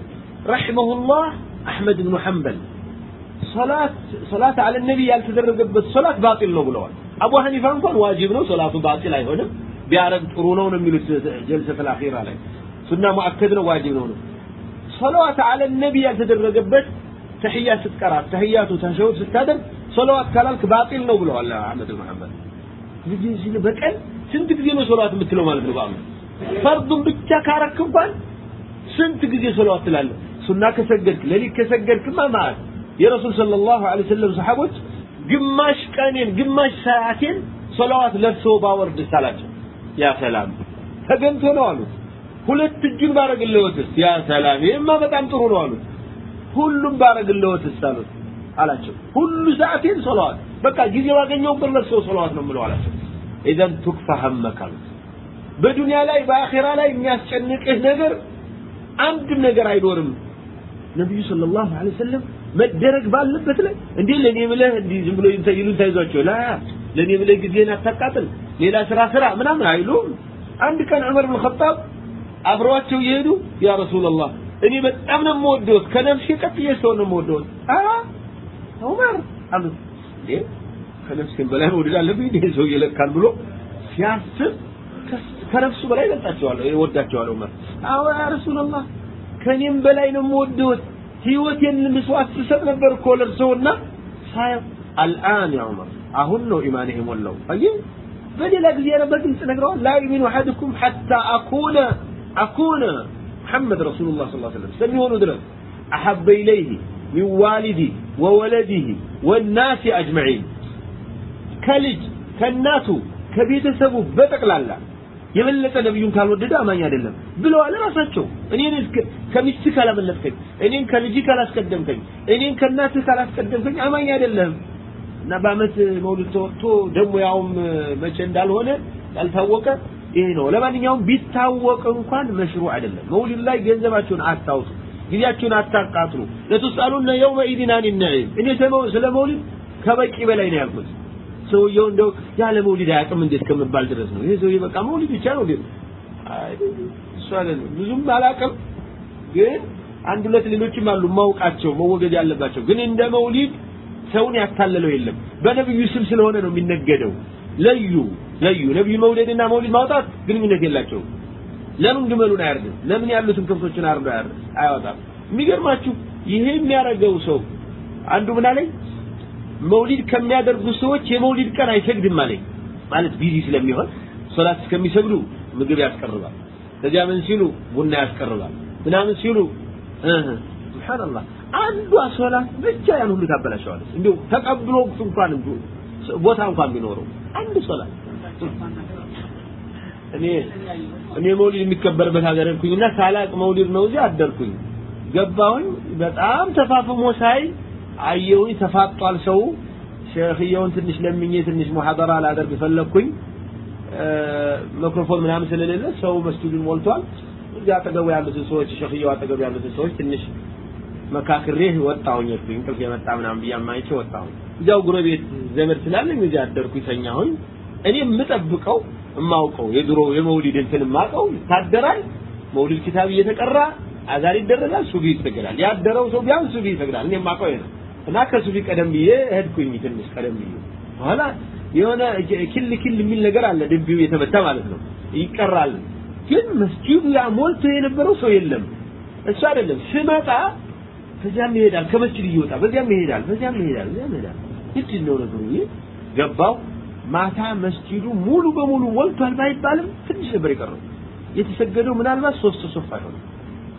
ረሒመሁላህ አህመድ ብኑ ሐንበል ሶላት ሶላት አለ ነቢ ያልተደረገበት ሶላት ባጢል ነው ብለዋል. አቡ ሐኒፋ እንኳን ዋጅብ ነው ሶላቱ ባጢል አይሆንም። ቢያረግ ጥሩ ነው ነው የሚሉት ጀልሰት አኺራ ላይ። ሱና ሙአከድ ነው ዋጅብ ነው ነው። ሶላዋት አለ ነቢ ያልተደረገበት ተህያ ስትቀራ ተህያቱ ተሸሁድ ስታደርግ ሶላዋት ካላልክ ባጢል ነው ብለዋል አህመድ ብኑ ሐንበል በቀን ስንት ጊዜ ነው ሶላት የምትለው ማለት ነው በአመት ፈርዱን ብቻ ካረክ እንኳን ስንት ጊዜ ሶላት ትላለህ? ሱና ከሰገድክ ሌሊት ከሰገድክማ ማለት የረሱል ሰለላሁ ዐለይሂ ወሰለም ሰሐቦች ግማሽ ቀኔን ግማሽ ሰዓቴን ሶላዋት ለርሶ ባወርድስ አላቸው ያ ሰላም ተገንቶ ነው አሉት። ሁለት እጁን ባረግልዎትስ ያ ሰላም ይሄማ በጣም ጥሩ ነው አሉት። ሁሉም ባረግልዎትስ አሉት? አላቸው። ሁሉ ሰዓቴን ሶላዋት በቃ ጊዜ ባገኘሁበት ለርሶ ሶላዋት ነው የምለው አላቸው። إذن تكفى همك አሉት በዱንያ ላይ በአኺራ ላይ የሚያስጨንቅህ ነገር አንድም ነገር አይኖርም። ነብዩ ሰለላሁ ዐለይሂ ወሰለም መደረግ ባለበት ላይ እንዴ ለኔ ብለህ እንዲህ ዝም ብሎ ይሉን ታይዟቸው ላ ለኔ ብለህ ጊዜን አታቃጥል ሌላ ስራ ስራ ምናምን አይሉም። አንድ ቀን ዑመር ብን ኸጣብ አብረዋቸው እየሄዱ ያ ረሱላላህ እኔ በጣም ነው የምወደውት ከነፍሴ ቀጥዬ ሰው ነው የምወደውት። ዑመር እንዴ ከነፍሴም በላይ መውደድ አለብኝ? ሰው ይለካል ብሎ ሲያስብ ከነፍሱ በላይ ይበልጣቸዋለሁ ይወዳቸዋለሁ ዑመር አዎ ያ ረሱላላህ ከኔም በላይ ነው የምወደውት ህይወቴን መስዋዕት ስሰጥ ነበር እኮ ለርሰውና ሳየው አልአን ያ ዑመር አሁን ነው ኢማንህ የሞላው አየህ በሌላ ጊዜ ነው በግልጽ ነግረዋል ላ ዩሚኑ አሐድኩም ሐታ አኩነ አኩነ محمد رسول الله صلى الله عليه وسلم سميونه درس أحب إليه من والدي وولده والناس أجمعين كلج كالناتو ከቤተሰቡ በጠቅላላ የበለጠ ነብዩን ካልወደደ አማኝ አይደለም ብለዋል ራሳቸው። እኔን ከሚስት ካላመለጥከኝ እኔን ከልጅ ካላስቀደምከኝ እኔን ከእናትህ ካላስቀደምከኝ አማኝ አይደለም። እና በአመት መውሊድ ተወጥቶ ደግሞ ያውም መቼ እንዳልሆነ ያልታወቀ ይሄ ነው። ለማንኛውም ቢታወቅ እንኳን መሽሩ አይደለም። መውሊድ ላይ ገንዘባችሁን አታውጡ ጊዜያችሁን አታቃጥሉ። ለተሳሉነ የውመኢድን አን ነዒም። እኔ ስለ መውሊድ ከበቂ በላይ ነው ያልኩት ሰውየው እንደው ያለ መውሊድ አያውቅም እንዴት ከምባል ድረስ ነው? ይሄ ሰውዬ በቃ መውሊድ ብቻ ነው እንዴ? እሱ ብዙም አላውቅም ግን አንድ ሁለት ሌሎችም አሉ ማውቃቸው መወገድ ያለባቸው። ግን እንደ መውሊድ ሰውን ያታለለው የለም። በነብዩ ስም ስለሆነ ነው የሚነገደው። ለዩ ለዩ። ነብዩ መውለድና መውሊድ ማውጣት ግንኙነት የላቸውም። ለምን ግመሉን አያርድም? ለምን ያሉትን ከብቶችን አርዶ አያወጣም። የሚገርማችሁ ይሄ የሚያደርገው ሰው አንዱ ምን አለኝ መውሊድ ከሚያደርጉ ሰዎች የመውሊድ ቀን አይሰግድም አለኝ። ማለት busy ስለሚሆን ሶላት እስከሚሰግዱ ምግብ ያስቀርባል። ከዚያ ምን ሲሉ ቡና ያስቀርባል ምናምን ሲሉ ሱብሃንአላህ አንዷ ሶላት ብቻ ያን ሁሉ ታበላሸዋለች። እንዲሁ ተቀብሎ እንኳን ቦታ እንኳን ቢኖረው አንድ ሶላት። እኔ እኔ መውሊድ የሚከበርበት ሀገር ሄድኩኝና ሳላቅ መውሊድ ነው እዚህ አደርኩኝ። ገባሁኝ። በጣም ተፋፍሞ ሳይ አየሁኝ ተፋጧል ሰው። ሸኽየውን ትንሽ ለምኜ ትንሽ ሙሐደራ ላደርግ ፈለግኩኝ። ሚክሮፎን ምናምን ስለሌለ ሰው መስጂዱን ሞልቷል። እዚያ አጠገቡ ያሉትን ሰዎች ሸኽየው አጠገቡ ያሉትን ሰዎች ትንሽ መካክሬ ወጣሁኝ እርኩኝ እንቅልፍ የመጣ ምናምን ብዬ አማይቼ ወጣሁኝ። እዚያው ጉረቤት ዘመድ ስላለኝ እዚያ አደርኩኝ ተኛሁኝ። እኔ የምጠብቀው የማውቀው የድሮ የመውሊድ እንትን የማውቀው ይታደራል መውሊድ ኪታብ እየተቀራ አዛን ይደረጋል ሱቢ ይሰገዳል። ያደረው ሰው ቢያንስ ሱቢ ይሰግዳል። እኔ የማውቀው ነው እና ከሱቢ ቀደም ብዬ እሄድኩኝ ትንሽ ቀደም ብዬ። በኋላ የሆነ ክል ክል የሚል ነገር አለ ድቢው የተመታ ማለት ነው። ይቀራል። ግን መስጂዱ ያ ሞልቶ የነበረው ሰው የለም። እሱ አይደለም። ስመጣ ከዚያም ይሄዳል ከመስጂድ እየወጣ በዚያም ይሄዳል በዚያም ይሄዳል በዚያም ይሄዳል። ምንድን ነው ነገሩ ገባው። ማታ መስጂዱ ሙሉ በሙሉ ሞልቷል ባይባልም ትንሽ ነበር የቀረው። የተሰገደው ምናልባት ሶስት ሶፍ አይሆንም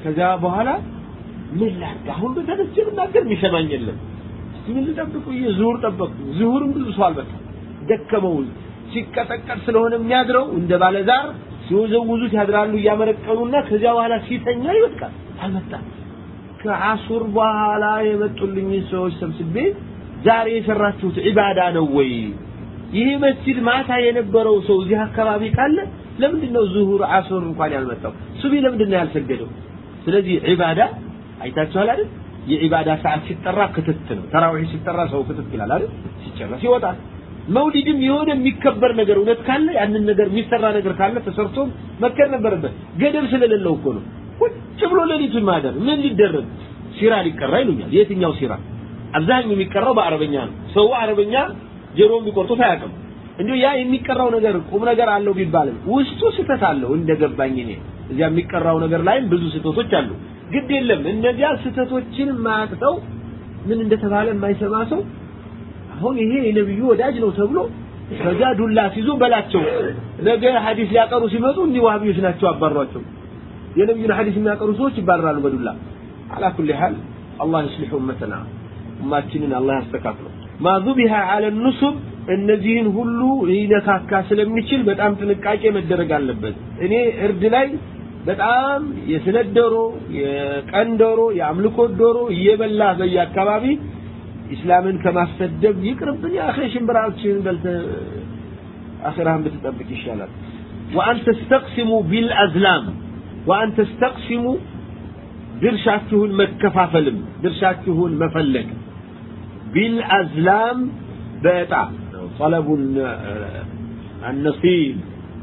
ከዛ በኋላ ምን ላድርግ? አሁን በተነስቼ ብናገር የሚሰማኝ የለም። ምን ልጠብቅ ብዬ ዙሁር ጠበቅኩ። ዙሁርም ብዙ ሰው አልመጣም ደከመው ሲቀጠቀጥ ስለሆነ የሚያድረው እንደ ባለዛር ሲወዘውዙት ያድራሉ እያመረቀኑና ከዚያ በኋላ ሲተኛ ይወድቃል። አልመጣም። ከአሱር በኋላ የመጡልኝ ሰዎች ሰብስቤ ዛሬ የሰራችሁት ዒባዳ ነው ወይ? ይሄ መስጂድ ማታ የነበረው ሰው እዚህ አካባቢ ካለ ለምንድን ነው ዙሁር አሱር እንኳን ያልመጣው? ሱቢ ለምንድን ነው ያልሰገደው? ስለዚህ ዒባዳ አይታችኋል አይደል? የዒባዳ ሰዓት ሲጠራ ክትት ነው። ተራዊህ ሲጠራ ሰው ክትት ይላል አይደል? ሲጨረስ ይወጣል። መውሊድም የሆነ የሚከበር ነገር እውነት ካለ ያንን ነገር የሚሰራ ነገር ካለ ተሰርቶ መከር ነበረበት። ገደብ ስለሌለው እኮ ነው። ቁጭ ብሎ ሌሊቱን ማደር ምን ሊደረግ? ሲራ ሊቀራ ይሉኛል። የትኛው ሲራ? አብዛኛው የሚቀራው በአረበኛ ነው። ሰው አረበኛ ጆሮ ቢቆርጡት አያውቅም። እንዲሁ ያ የሚቀራው ነገር ቁም ነገር አለው ቢባልም ውስጡ ስህተት አለው እንደገባኝ እኔ። እዚያ የሚቀራው ነገር ላይም ብዙ ስህተቶች አሉ ግድ የለም። እነዚያ ስህተቶችን የማያውቅ ምን እንደተባለ የማይሰማ ሰው አሁን ይሄ የነብዩ ወዳጅ ነው ተብሎ ከዛ ዱላ ሲዞ በላቸው። ነገ ሐዲስ ሊያቀሩ ሲመጡ እኒህ ዋህቢዮች ናቸው አባሯቸው። የነብዩን ሐዲስ የሚያቀሩ ሰዎች ይባረራሉ በዱላ። አላ ኩል ሐል አላህ ይስሊሑ ኡመተና ኡማችንን አላህ ያስተካክለው። ማ ዙቢሃ አለ ኑሱብ እነዚህን ሁሉ ሊነካካ ስለሚችል በጣም ጥንቃቄ መደረግ አለበት። እኔ እርድ ላይ በጣም የስለት ዶሮ የቀን ዶሮ የአምልኮት ዶሮ እየበላ በየአካባቢ ኢስላምን ከማሰደብ ይቅርብን ያ አኺ ሽምብራዎችን በልተ አኺራህን ብትጠብቅ ይሻላል ወአን ተስተቅሲሙ ቢልአዝላም ወአን ተስተቅሲሙ ድርሻችሁን መከፋፈልም ድርሻችሁን መፈለግ ቢልአዝላም በእጣ ጠለቡ النصيب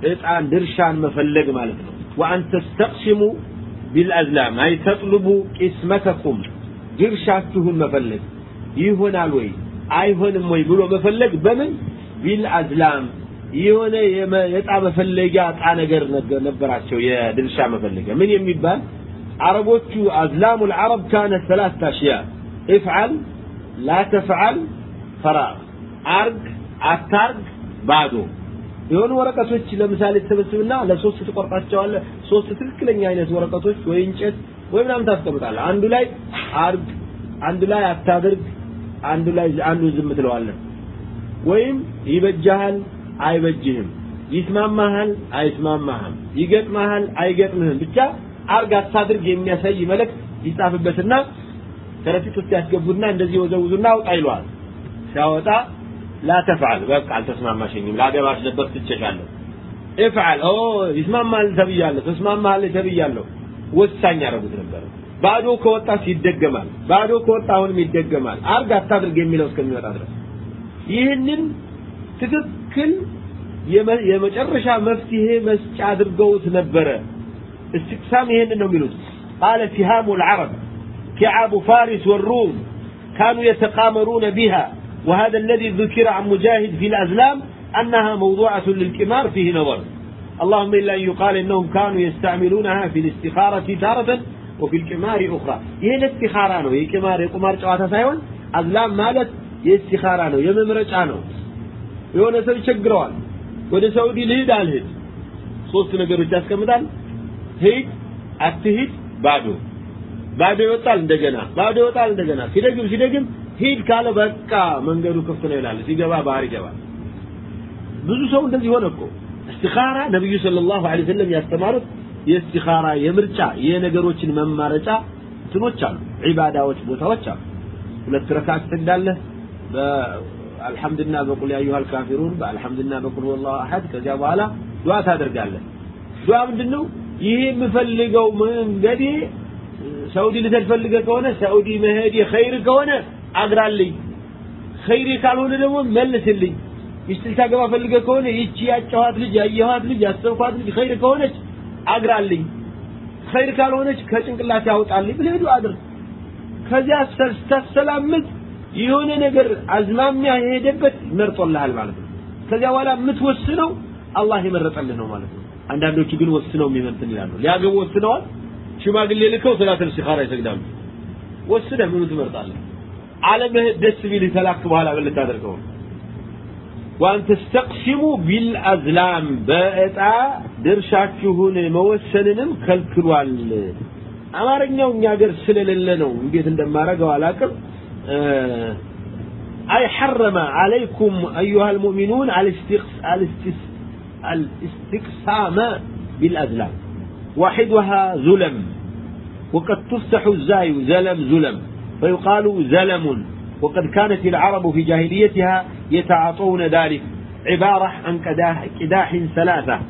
እጣን ድርሻን መፈለግ ማለት ነው وأن تستقسموا بالأزلام أي تطلبوا اسمتكم درشاتهم مفلق. يهون علوي أيهون ميبلو مفلق بمن بالأزلام يهون يطع مفلقات أنا قر نبراتشو يا درشا مفلق من يميبان عربوتشو أزلام العرب كانت ثلاثة أشياء افعل لا تفعل فراغ أرق أترق بعدو የሆኑ ወረቀቶች ለምሳሌ ተሰበስብና ለሶስት ትቆርጣቸዋለህ። ሶስት ትክክለኛ አይነት ወረቀቶች ወይ እንጨት ወይ ምናምን ታስቀምጣለህ። አንዱ ላይ አርግ አንዱ ላይ አታድርግ አንዱ ላይ አንዱ ዝም ትለዋለህ። ወይም ይበጃሃል አይበጅህም። ይስማማሃል አይስማማህም። ይገጥማሃል አይገጥምህም። ብቻ አርግ አታድርግ የሚያሳይ መልእክት ይጻፍበትና ከረጢት ውስጥ ያስገቡና እንደዚህ ወዘውዙና አውጣ ይለዋል ሲያወጣ لا تفعل በቃ አልተስማማሽኝም ላገባሽ ነበር ትቸሻለሁ افعل ኦ ይስማማል ተብያለሁ ተስማማሃል ተብያለሁ ወሳኝ ያደረጉት ነበር ባዶ ከወጣ ይደገማል ባዶ ከወጣ አሁንም ይደገማል አርግ አታድርግ የሚለው እስከሚመጣ ድረስ ይህንን ትክክል የመጨረሻ መፍትሄ መስጫ አድርገውት ነበረ استقسام ይሄንን ነው የሚሉት قال سهام العرب كعب فارس والروم كانوا يتقامرون بها وهذا الذي ذكر عن مجاهد في الأزلام أنها موضوعة للكمار فيه نظر اللهم إلا أن يقال إنهم كانوا يستعملونها في الاستخارة تارة وفي الكمار أخرى هي الاستخارة ነው የቅማር የቁማር ጨዋታ ሳይሆን አዝላም ማለት የእስቲኻራ ነው የመምረጫ ነው የሆነ ሰው ይቸግረዋል ወደ ሳውዲ ልሂድ አልሂድ ሶስት ነገሮች ያስቀምጣል ሂድ አትሂድ ባዶ ባዶ ይወጣል እንደገና ባዶ ይወጣል እንደገና ሲደግም ሲደግም ሂድ ካለ በቃ መንገዱ ክፍት ነው ይላል። ሲገባ ባህር ይገባል። ብዙ ሰው እንደዚህ ሆነ እኮ። እስቲኻራ ነብዩ ሰለላሁ ዐለይሂ ወሰለም ያስተማሩት የእስቲኻራ የምርጫ የነገሮችን መማረጫ እንትኖች አሉ ዒባዳዎች ቦታዎች አሉ። ሁለት ረካዓት ትሰግዳለህ በአልሐምድና በቁል ያ አዩሃል ካፊሩን በአልሐምድና በቁል ሁወላሁ አሐድ ከዚያ በኋላ ዱዓ ታደርጋለህ። ዱዓ ምንድነው? ይሄ የምፈልገው መንገዴ ሳውዲ ልትሄድ ፈልገህ ከሆነ ሳውዲ መሄድ ኸይር ከሆነ አግራልኝ። ኸይር ካልሆነ ደግሞ መልስልኝ። ሚስት ልታገባ ፈልገህ ከሆነ ይቺ ያጨኋት ልጅ ያየኋት ልጅ ያሰብኳት ልጅ ኸይር ከሆነች አግራልኝ። ኸይር ካልሆነች ከጭንቅላት ያውጣልኝ ብለህ ዱዓ ከዚያ ስታሰላምት የሆነ ነገር አዝማሚያ የሄደበት መርጦልሃል ማለት ነው። ከዚያ በኋላ የምትወስነው አላህ የመረጠልህ ነው ማለት ነው። አንዳንዶቹ ግን ወስነው የሚመንትን ይላሉ። ሊያገቡ ወስነዋል። ሽማግሌ ልከው ሰላተል ሲኻራ ይሰግዳሉ። ወስነህ ምን ትመርጣለህ ዓለምህ ደስ ቢልህ ተላክ በኋላ ምን ልታደርገው وأن تستقسموا بالأزلام بأتا ድርሻችሁን መወሰንንም ከልክሏል አማርኛው እኛ ሀገር ስለሌለ ነው እንዴት እንደማረገው አላቅም أي حرم عليكم أيها المؤمنون الاستقسام بالأزلام واحدها زلم وقد تفتح الزاي زلم زلم فيقال زلم. وقد كانت العرب في جاهليتها يتعاطون ذلك. عبارة عن قداح ثلاثة.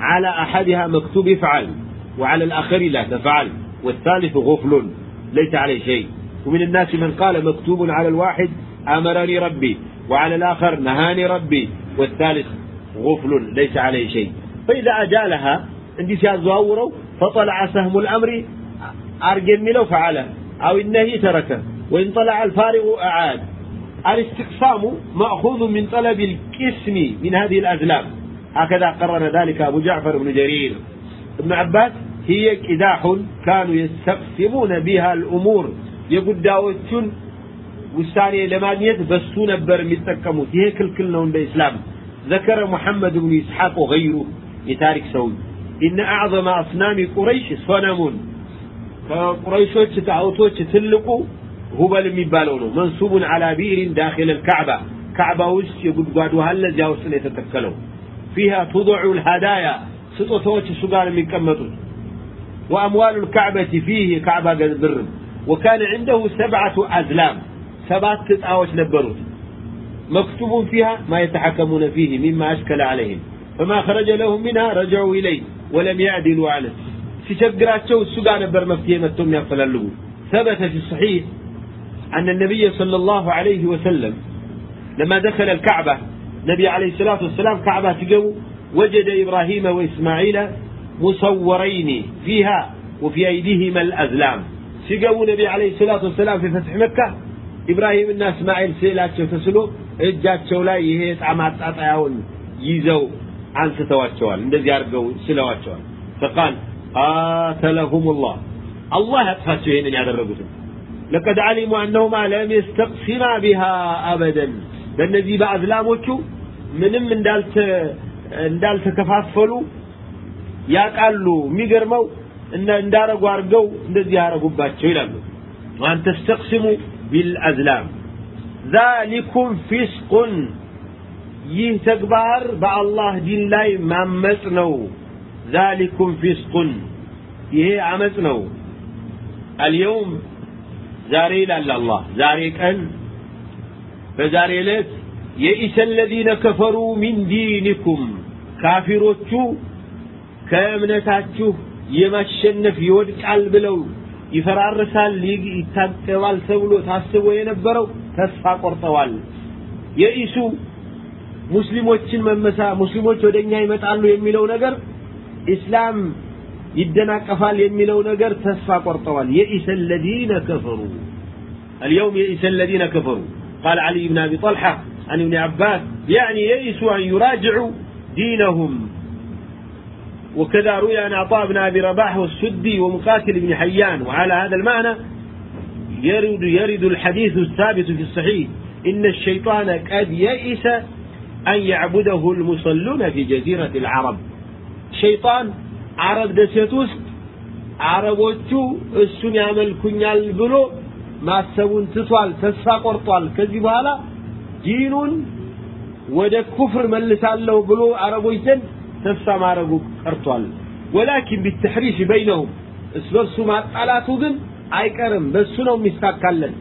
على أحدها مكتوب افعل وعلى الآخر لا تفعل. والثالث غفل ليس عليه شيء. ومن الناس من قال مكتوب على الواحد أمرني ربي. وعلى الآخر نهاني ربي. والثالث غفل ليس عليه شيء. فإذا أجالها عندي سيزاوروا فطلع سهم الأمر أرجم له فعله. أو النهي تركه. وإن طلع الفارغ أعاد. الاستقسام مأخوذ من طلب القسم من هذه الأزلام. هكذا قرر ذلك أبو جعفر بن جرير. ابن عباس هي كداح كانوا يستقسمون بها الأمور. يقول داوتشون وساني لمانيت بسو نبر متكموت هي كل كلنا عند الإسلام. ذكر محمد بن إسحاق وغيره. يتارك سوي. إن أعظم أصنام قريش صنم كقريشوش تلقو تلقوا هبل مبالونه منصوب على بئر داخل الكعبة كعبة وش يقول قادوها الذي يوصل يتتكلوا فيها تضع الهدايا ستوتوش سقال من كمتو وأموال الكعبة فيه كعبة قدر وكان عنده سبعة أزلام سبعة تتعوش نبروت مكتوب فيها ما يتحكمون فيه مما أشكل عليهم فما خرج لهم منها رجعوا إليه ولم يعدلوا على ሲቸግራቸው እሱ ጋር ነበር መፍትሄ መጥቶ የሚያፈላልጉ ثبت في الصحيح أن النبي صلى الله عليه وسلم لما دخل الكعبة نبي عليه الصلاة والسلام كعبة تقو وجد إبراهيم وإسماعيل مصورين فيها وفي أيديهما الأزلام سقوا نبي عليه الصلاة والسلام في فتح مكة إبراهيم الناس إسماعيل سيلات تسلو إجات شولاي يهيت عمات أطعون يزو عن ستواتشوال እንደዚህ አድርገው ስለዋቸዋል فقال قاتلهم الله الله يطفاتشو هنا ያደረጉት لقد علموا أنهما لم يستقسما بها أبدا በእነዚህ በአዝላሞቹ ምንም እንዳልተ እንዳልተከፋፈሉ ያቃሉ የሚገርመው እንዳረጉ አድርገው እንደዚህ ያረጉባቸው ይላሉ وأن تستقسموا بالأزلام ذلكم فسق ይህ ተግባር በአላህ ዲን ላይ ማመጽ ነው ذلكم فسق ይሄ አመጽ ነው اليوم ዛሬ ይላል አላህ ዛሬ ቀን በዛሬ ዕለት የኢሰ الذين كفروا من دينكم ካፊሮቹ ከእምነታችሁ የማሸነፍ ይወድቃል ብለው ይፈራርሳል ይታቀባል ተብሎ ታስቦ የነበረው ተስፋ ቆርጠዋል የኢሱ ሙስሊሞችን መመሳ ሙስሊሞች ወደኛ ይመጣሉ የሚለው ነገር ኢስላም ይደናቀፋል የሚለው ነገር ተስፋ ቆርጠዋል የኢሰ الذين كفروا اليوم يئس الذين كفروا قال علي بن ابي طلحه عن ابن عباس يعني يئسوا ان يراجعوا دينهم وكذا روي عن عطاء بن ابي رباح والسدي ومقاتل بن حيان وعلى هذا المعنى يرد يرد الحديث الثابت في الصحيح ان الشيطان قد يئس أن يعبده المصلون في جزيرة العرب ሸይጣን አረብ ደሴት ውስጥ አረቦቹ እሱን ያመልኩኛል ብሎ ማሰቡን ትቷል፣ ተስፋ ቆርጧል። ከዚህ በኋላ ዲኑን ወደ ኩፍር መልሳለሁ ብሎ አረቦች ዘንድ ተስፋ ማረጉ ቀርቷል። ወላኪን ቢተሕሪሽ በይነሁም እስ በርሱ ማጣላቱ ግን አይቀርም፣ በእሱ ነው የሚሳካለን።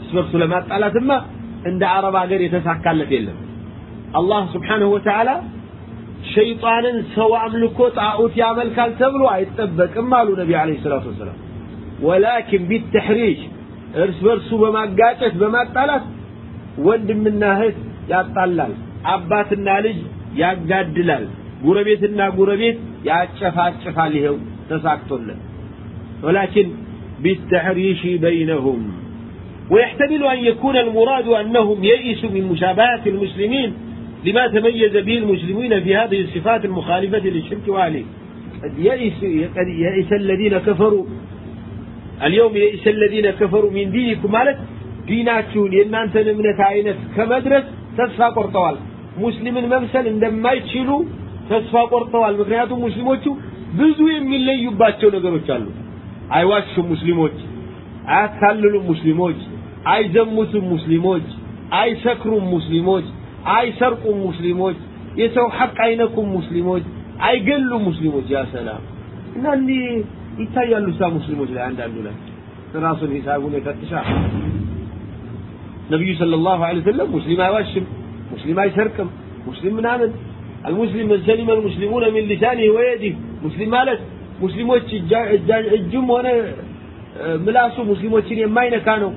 እስ በርሱ ለማጣላትማ እንደ አረብ ሀገር የተሳካለት የለም። አላህ ስብሓነሁ ወተዓላ ሸይጣንን ሰው አምልኮ ጣዖት ያመልካል ተብሎ አይጠበቅም አሉ ነቢ አለ ሰላቱ ወሰላም ወላኪን ቢተሕሪሽ እርስ በርሱ በማጋጨት በማጣላት ወንድምና እህት ያጣላል አባትና ልጅ ያጋድላል ጉረቤትና ጉረቤት ያጨፋጭፋል ይኸው ተሳክቶለት ولكن بالتحريش بينهم ويحتمل أن يكون المراد أنهم يئسوا من مشابهة المسلمين لما تميز به المسلمين في هذه الصفات المخالفة للشرك وأهله قد يئس, قد يئس الذين كفروا اليوم يئس الذين كفروا من دينكم مالت ديناتشون የእናንተን እምነት አይነት ከመድረስ ተስፋ ቆርጠዋል ሙስሊምን መምሰል እንደማይችሉ ተስፋ ቆርጠዋል ምክንያቱም ሙስሊሞቹ ብዙ የሚለዩባቸው ነገሮች አሉ አይዋሹም ሙስሊሞች አያታልሉም ሙስሊሞች አይዘሙትም ሙስሊሞች አይሰክሩም ሙስሊሞች አይሰርቁም ሙስሊሞች የሰው ሐቅ አይነኩም ሙስሊሞች አይገሉም ሙስሊሞች ያ ሰላም እና እንዲህ ይታያሉ ሳ ሙስሊሞች ላይ አንዳንዱ ላይ ራሱን ሂሳቡን የፈትሻ ነቢዩ صلى الله عليه وسلم ሙስሊም አይዋሽም ሙስሊም አይሰርቅም ሙስሊም ምናምን المسلم من سلم المسلمون من لسانه ويده مسلم ማለት ሙስሊሞች እጁም ሆነ ምላሱ ሙስሊሞችን የማይነካ ነው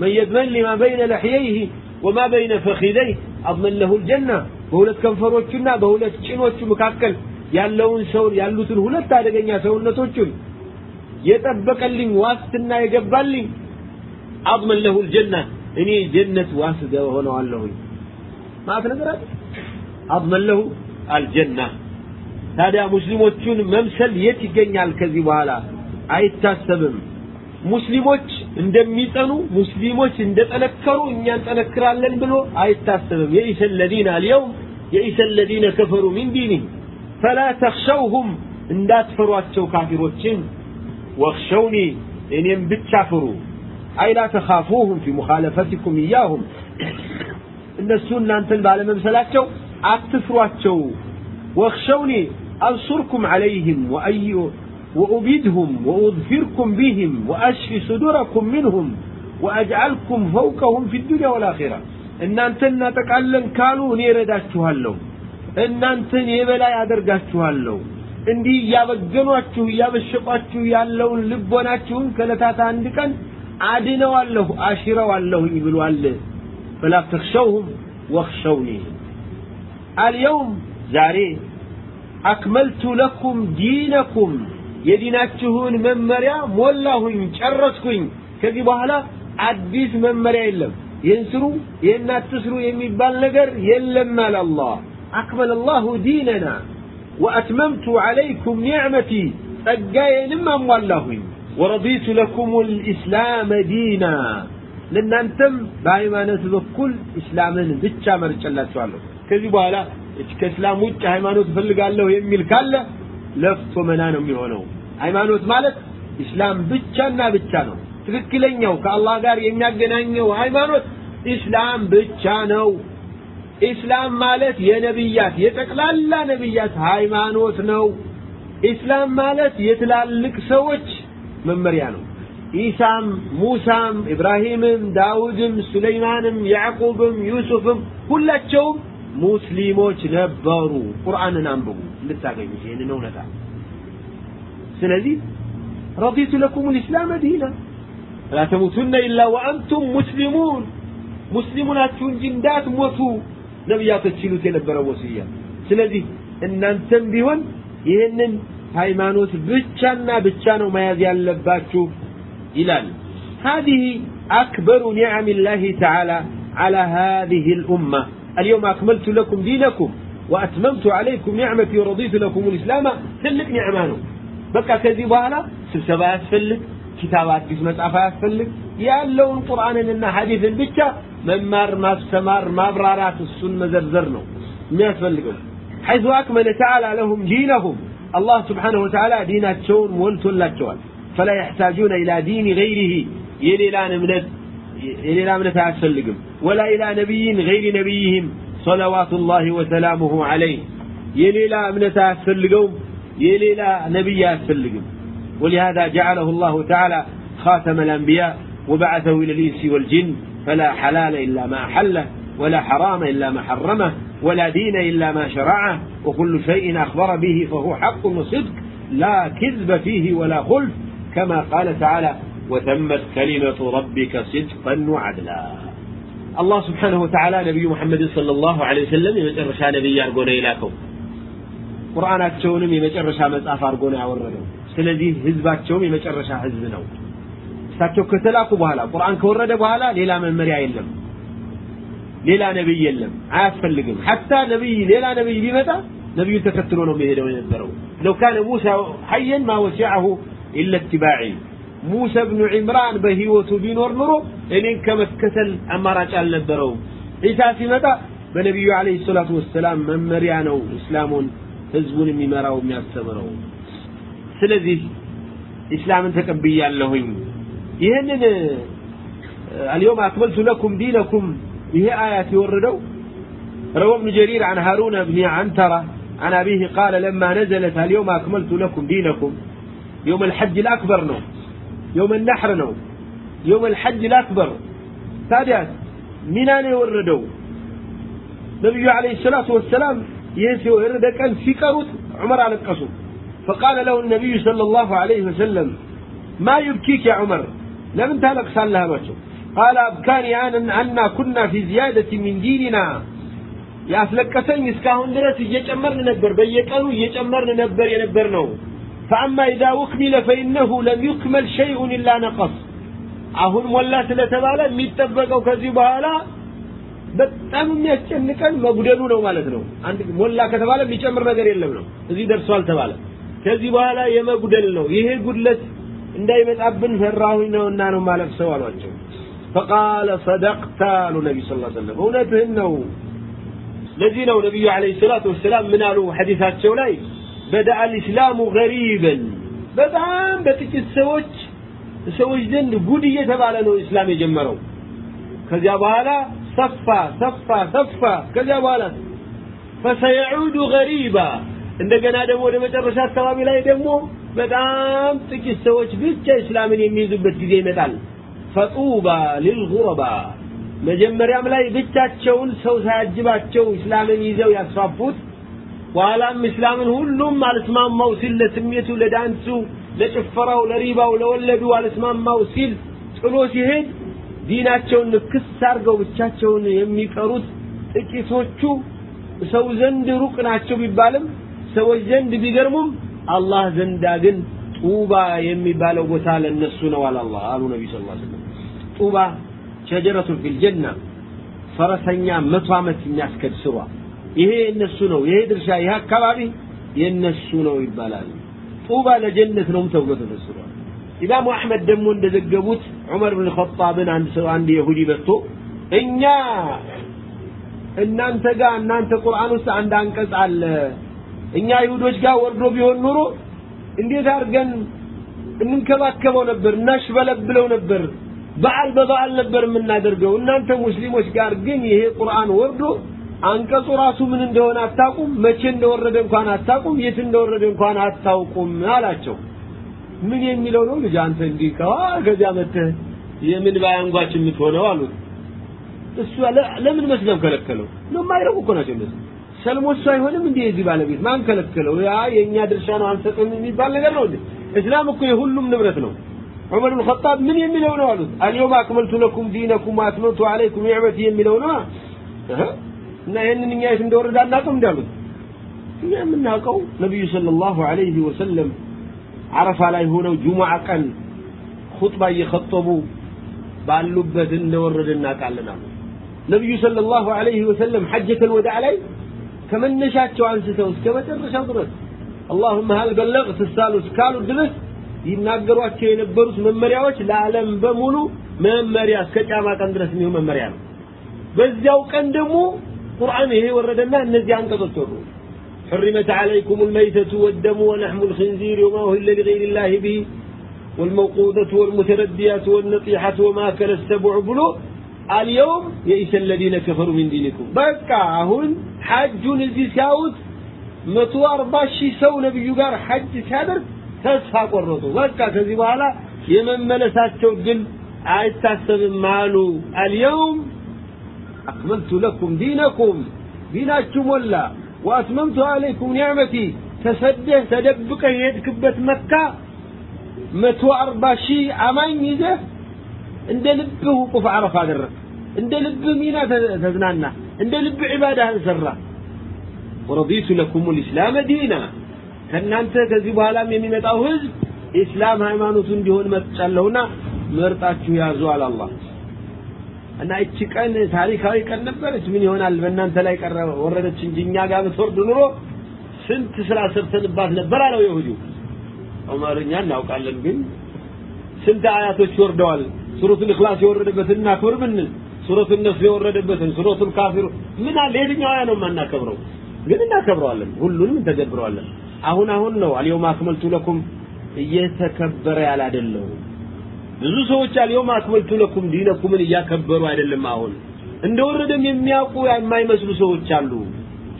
من يضمن لما بين لحييه وما بين فخذيه አضمنه الجنة በሁለት ከንፈሮቹና በሁለት ጭኖቹ መካከል ያለውን ሰው ያሉትን ሁለት አደገኛ ሰውነቶቹን የጠበቀልኝ ዋስትና የገባልኝ አضمن له الجنة እኔ ጀነት ዋስ ሆነዋለሁ ማለት ነገር አለ? አضمن له الجنة ታዲያ ሙስሊሞቹን መምሰል የት ይገኛል ከዚህ በኋላ? አይታሰብም። ሙስሊሞች እንደሚጸኑ ሙስሊሞች እንደጠነከሩ እኛ እንጠነክራለን ብሎ አይታሰብም የኢሰ الذين اليوم የኢሰ الذين كفروا من دينهم فلا تخشوهم እንዳትፈሯቸው ካፊሮችን واخشوني እኔም ብቻ ፍሩ አይ ላ ተኻፉሁም ፊ ሙኻለፈቲኩም ኢያሁም እነሱ እናንተን ባለመምሰላቸው አትፍሯቸው واخشوني أنصركم عليهم وأي وأبيدهم وأظفركم بهم وأشفي صدوركم منهم وأجعلكم فوقهم في الدنيا والآخرة إن أنتن تقالن كانوا نيرداتشوها اللو إن أنتن يبلا يادرقاتشوها اللو እንዲህ እያበገኗችሁ እያበሸቋችሁ ያለውን ልቦናችሁን ከለታት አንድ ቀን አድነዋለሁ አሽረዋለሁኝ ብሏል ፈላ ተክሸውሁም ወክሸውኒ አልየውም ዛሬ አክመልቱ ለኩም ዲነኩም የዲናችሁን መመሪያ ሞላሁኝ ጨረስኩኝ። ከዚህ በኋላ አዲስ መመሪያ የለም። ይህን ስሩ ይህን አትስሩ የሚባል ነገር የለም አለ አላህ። አክመል አላሁ ዲነና ወአትመምቱ ዓለይኩም ኒዕመቲ ጸጋዬንም አሟላሁኝ። ወረዲቱ ለኩም ልእስላመ ዲና ለእናንተም በሃይማኖት በኩል እስላምን ብቻ መርጨላችኋለሁ ከዚህ በኋላ ከእስላም ውጭ ሃይማኖት እፈልጋለሁ የሚል ካለ ለፍቶ መና ነው የሚሆነው። ሃይማኖት ማለት ኢስላም ብቻና ብቻ ነው። ትክክለኛው ከአላህ ጋር የሚያገናኘው ሃይማኖት ኢስላም ብቻ ነው። ኢስላም ማለት የነብያት የጠቅላላ ነብያት ሃይማኖት ነው። ኢስላም ማለት የትላልቅ ሰዎች መመሪያ ነው። ኢሳም ሙሳም ኢብራሂምም ዳውድም ሱለይማንም ያዕቁብም ዩሱፍም ሁላቸውም ሙስሊሞች ነበሩ ቁርአንን አንብቡ እንድታገኙ ይህንን እውነታ ስለዚህ ረዲቱ ለኩም ልእስላም ዲና لا تموتن إلا وأنتم مسلمون مسلمون እንጂ እንዳትሞቱ ነቢያቶች ይሉት የነበረው ወስያ ስለዚህ እናንተም ቢሆን ይህንን ሃይማኖት ብቻና ብቻ ነው መያዝ ያለባችሁ ይላል هذه أكبر نعم الله تعالى على هذه الأمة اليوم أكملت لكم دينكم وأتممت عليكم نعمتي ورضيت لكم الإسلام تلك نعمانه بقى كذي بهلا سبسبا يسفلك كتاب አዲስ መጽሐፍ አያስፈልግ ያለውን ቁርአንንና ሐዲስን ብቻ መማር ማስተማር ማብራራት እሱን መዘርዘር ነው የሚያስፈልገው حيث أكمل تعالى لهم دينهم الله سبحانه وتعالى ديناتشون ولتولاتشوال فلا يحتاجون إلى دين غيره يليلا نمنت يليلا منت أسفلقم ولا إلى نبي غير نبيهم صلوات الله وسلامه عليه. يليلا منت أسفلقم يليلا نبي أسفلقم ولهذا جعله الله تعالى خاتم الأنبياء وبعثه إلى الإنس والجن. فلا حلال إلا ما أحله ولا حرام إلا ما حرمه ولا دين إلا ما شرعه. وكل شيء أخبر به فهو حق وصدق لا كذب فيه ولا خلف. كما قال تعالى وتمت كلمة ربك صدقا وعدلا አላህ ስብሓንሁ ወተዓላ ነቢዩ ሙሐመድን ሰለላሁ ዐለይሂ ወሰለም የመጨረሻ ነቢይ አድርጎ ነው የላከው ቁርአናቸውንም የመጨረሻ መጽሐፍ አድርጎ ነው ያወረደው ስለዚህ ህዝባቸውም የመጨረሻ ህዝብ ነው እሳቸው ከተላኩ በኋላ ቁርአን ከወረደ በኋላ ሌላ መመሪያ የለም ሌላ ነብይ የለም አያስፈልግም ሐታ ነብይ ሌላ ነብይ ቢመጣ ነብዩ ተከትሎ ነው የሚሄደው የነበረው ለው ካነ ሙሳ ሐየን ማ ወሲዐሁ ኢላ ኢትባዒ ሙሳ ብኑ ዒምራን በህይወቱ ቢኖር ኑሮ እኔን ከመከተል አማራጭ አልነበረውም ዒሳ ሲመጣ በነቢዩ አለይሂ ሰላቱ ወሰላም መመሪያ ነው እስላሙን ህዝቡን የሚመራው የሚያስተምረው ስለዚህ ኢስላምን ተቀብያለሁኝ ይህንን اليوم أكملت لكم دينكم به آيات يوردوا روى ابن جرير عن هارون بن عنترة عن أبيه قال لما نزلت اليوم أكملت لكم دينكم يوم الحج الأكبر نو يوم النحر نو يوم الحج الأكبر تاديات من أنا يوردوا نبي عليه الصلاة والسلام ينسي ورد كان في كروت عمر على القصر فقال له النبي صلى الله عليه وسلم ما يبكيك يا عمر لم تلق سالها بشو قال أبكاني أنا أن كنا في زيادة من ديننا ያስለቀሰኝ እስካሁን ድረስ እየጨመርን ነበር በየቀኑ እየጨመርን ነበር የነበር ነው فأما إذا أكمل فإنه لم يكمل شيء إلا نقص አሁን ሞላ ስለተባለ የሚጠበቀው ከዚህ በኋላ በጣም የሚያስጨንቀን መጉደሉ ነው ማለት ነው አንድ ሞላ ከተባለ የሚጨምር ነገር የለም ነው እዚህ ደርሷል ተባለ ከዚህ በኋላ የመጉደል ነው ይሄ ጉድለት እንዳይመጣብን ፈራሁኝ ነውና ነው ማለት ሰው አሏቸው فقال صدقت አሉ ነቢ ስ ሰለም እውነትህን ነው ለዚህ ነው ነቢዩ አለይሂ ሰላቱ ወሰላም ምን አሉ ሐዲሳቸው ላይ በደአ ልእስላሙ ገሪበን። በጣም በጥቂት ሰዎች ሰዎች ዘንድ ጉድ እየተባለ ነው እስላም የጀመረው። ከዚያ በኋላ ሰፋ ሰፋ ሰፋ። ከዚያ በኋላ ፈሰየዑዱ ገሪባ። እንደገና ደግሞ ወደ መጨረሻ አካባቢ ላይ ደግሞ በጣም ጥቂት ሰዎች ብቻ እስላምን የሚይዙበት ጊዜ ይመጣል። ፈጡባ ሊልጉረባ። መጀመሪያም ላይ ብቻቸውን ሰው ሳያጅባቸው እስላምን ይዘው ያስፋፉት በኋላም እስላምን ሁሉም አልስማማው ሲል ለስሜቱ ለዳንሱ ለጭፈራው ለሪባው ለወለዱ አልስማማው ሲል ጥሎ ሲሄድ ዲናቸውን ንክስ አድርገው ብቻቸውን የሚቀሩት ጥቂቶቹ ሰው ዘንድ ሩቅ ናቸው ቢባልም ሰዎች ዘንድ ቢገርሙም አላህ ዘንዳ ግን ጡባ የሚባለው ቦታ ለነሱ ነው አለ አላህ አሉ ነቢ ስ ሰለም ጡባ ሸጀረቱን ፊል ጀና ፈረሰኛ መቶ ዓመት የሚያስከድ ስሯ ይሄ የነሱ ነው። ይሄ ድርሻ ይሄ አካባቢ የነሱ ነው ይባላል። ጡባ ለጀነት ነው ተብሎ ተፈስሯል። ኢማሙ አሕመድ ደግሞ እንደዘገቡት ዑመር ብን ኸጣብን አንድ ሰው አንድ የሁዲ መጥቶ እኛ እናንተ ጋር እናንተ ቁርአን ውስጥ አንድ አንቀጽ አለ። እኛ ይሁዶች ጋር ወርዶ ቢሆን ኑሮ እንዴት አድርገን እንንከባከበው ነበር? እናሽበለብለው ነበር? በዓል በበዓል ነበር የምናደርገው። እናንተ ሙስሊሞች ጋር ግን ይሄ ቁርአን ወርዶ አንቀጹ ራሱ ምን እንደሆነ አታውቁም? መቼ እንደወረደ እንኳን አታውቁም? የት እንደወረደ እንኳን አታውቁም አላቸው። ምን የሚለው ነው? ልጅ አንተ እንዲህ ከዚያ መተህ የምን ባያንጓች የምትሆነው አሉት። እሱ ለምን መስለም ከለከለው? ነው የማይረቡ እኮ ናቸው እነሱ። ሰልሞ እሱ አይሆንም እንዴ የዚህ ባለቤት? ማን ከለከለው? ያ የእኛ ድርሻ ነው አንሰጥም የሚባል ነገር ነው እስላም እኮ የሁሉም ንብረት ነው። ዑመር ብን ኸጣብ ምን የሚለው ነው አሉት። አልየውም አክመልቱ ለኩም ዲነኩም ወአትመምቱ አለይኩም ኒዕመቲ የሚለው ነው እና ይህንን እኛ የት እንደወረደ አናውቅም እንዳሉት? እኛ የምናውቀው ነቢዩ ሰለላሁ ዐለይሂ ወሰለም አረፋ ላይ ሆነው ጁሙዓ ቀን ኹጥባ እየኸጠቡ ባሉበት እንደወረደ እናውቃለን አሉ። ነቢዩ ሰለላሁ ዐለይሂ ወሰለም ሐጀተል ወዳዕ ላይ ከመነሻቸው አንስተው እስከ መጨረሻው ድረስ አላሁመ ሀል በለግት እስካሉ እስካሉ ድረስ ይናገሯቸው የነበሩት መመሪያዎች ለዓለም በሙሉ መመሪያ እስከ ቂያማ ቀን ድረስ የሚሆን መመሪያ ነው። በዚያው ቀን ደግሞ ቁርአን ይሄ ወረደና እነዚህ አንቀጾች ወሩ حرمت عليكم الميتة والدم ولحم الخنزير وما أهل لغير الله به والموقوذة والمترديات والنطيحة وما أكل السبع بلو اليوم يئس الذين كفروا من دينكم بقى هون حج نزي ساوت መቶ አርባ ሺህ ሰው ነብዩ ጋር ሐጅ ሲያደርግ ተስፋ ቆረጡ በቃ ከዚህ በኋላ የመመለሳቸው ድል አይታሰብም አሉ አልየውም አክመልቱ ለኩም ዲነኩም ዲናችሁ ሞላ ወአትመምቱ አለይኩም ኒዕመቲ ተሰደህ ተደብቀህ የሄድክበት መካ መቶ አርባ ሺህ አማኝ ይዘህ እንደ ልብህ ውቁፍ አረፍ አደረግ እንደ ልብ ሚና ተ- ተዝናና እንደ ልብ ዒባዳህን ሰራ ወረዲቱ ለኩም ልእስላመ ዲና ከእናንተ ከዚህ በኋላም የሚመጣው ህዝብ ኢስላም ሃይማኖቱ እንዲሆን መጥቻለሁና መርጣችሁ ያዙ አለ አላህ እና እቺ ቀን ታሪካዊ ቀን ነበረች። ምን ይሆናል? በእናንተ ላይ ቀረ ወረደች እንጂ እኛ ጋር ብትወርድ ኑሮ ስንት ስራ ሰርተንባት ነበር አለው ይሁዲው ዑመርኛ እናውቃለን ግን ስንት አያቶች ወርደዋል? ሱረቱል ኢኽላስ የወረደበትን እናክብር ብንል ሱረቱል ነስር የወረደበትን? ሱረቱል ካፊሩ ምን አለ? የትኛው አያ ነው የማናከብረው? ግን እናከብረዋለን ሁሉንም እንተገብረዋለን። አሁን አሁን ነው አልየውም አክመልቱ ለኩም እየተከበረ አይደለም ብዙ ሰዎች አልየውም አክመልቱ ለኩም ዲነኩምን እያከበሩ አይደለም አሁን። እንደወረደም የሚያውቁ የማይመስሉ ሰዎች አሉ።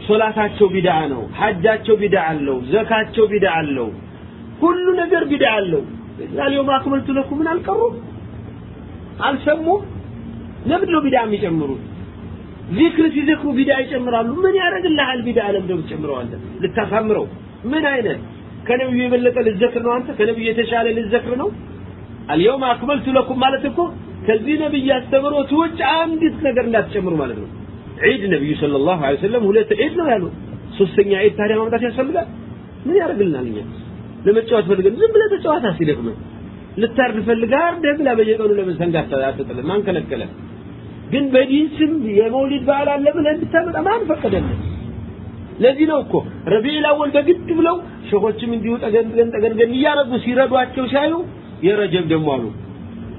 ሶላታቸው ቢድዓ ነው ሐጃቸው ቢድዓ አለው ዘካቸው ቢድዓ አለው ሁሉ ነገር ቢድዓ አለው። አልየውም አክመልቱ ለኩም ምን አልቀሩም? አልሰሙም? ለምንድን ነው ቢድዓ የሚጨምሩት? ዚክር ሲዘክሩ ቢድዓ ይጨምራሉ? ምን ያደርግልሃል ቢድዓ ነው ትጨምረዋለህ ልታሳምረው? ምን አይነት? ከነብዩ የበለጠ ልዘክር ነው አንተ? ከነብዩ የተሻለ ልዘክር ነው አልየውም አክመልቱ ለኩም ማለት እኮ ከዚህ ነብይ አስተምሮት ውጭ አንዲት ነገር እንዳትጨምሩ ማለት ነው። ዒድ ነብዩ ሰለላሁ ዐለይሂ ወሰለም ሁለት ዒድ ነው ያሉ ሶስተኛ ዒድ ታዲያ ማምጣት ያስፈልጋል? ምን ያደርግልናል እኛ? ለመጫወት ፈልገን ዝም ብለህ ተጫዋታ ሲደክመህ ልታርድ ፈልገህ አርደህ ብላ በየቀኑ ለምን ሰንጋ አትጥልም? ማን ከለከለ? ግን በዲን ስም የመውሊድ በዓል አለ ብለህ እንድታመጣ ማን ፈቀደልህ? ለዚህ ነው እኮ ረቢዕ አወል በግድ ብለው ሸኾችም እንዲሁ ጠገንገን ጠገንገን እያረጉ ሲረዷቸው ሲያዩ የረጀብ ደግሞ አሉ።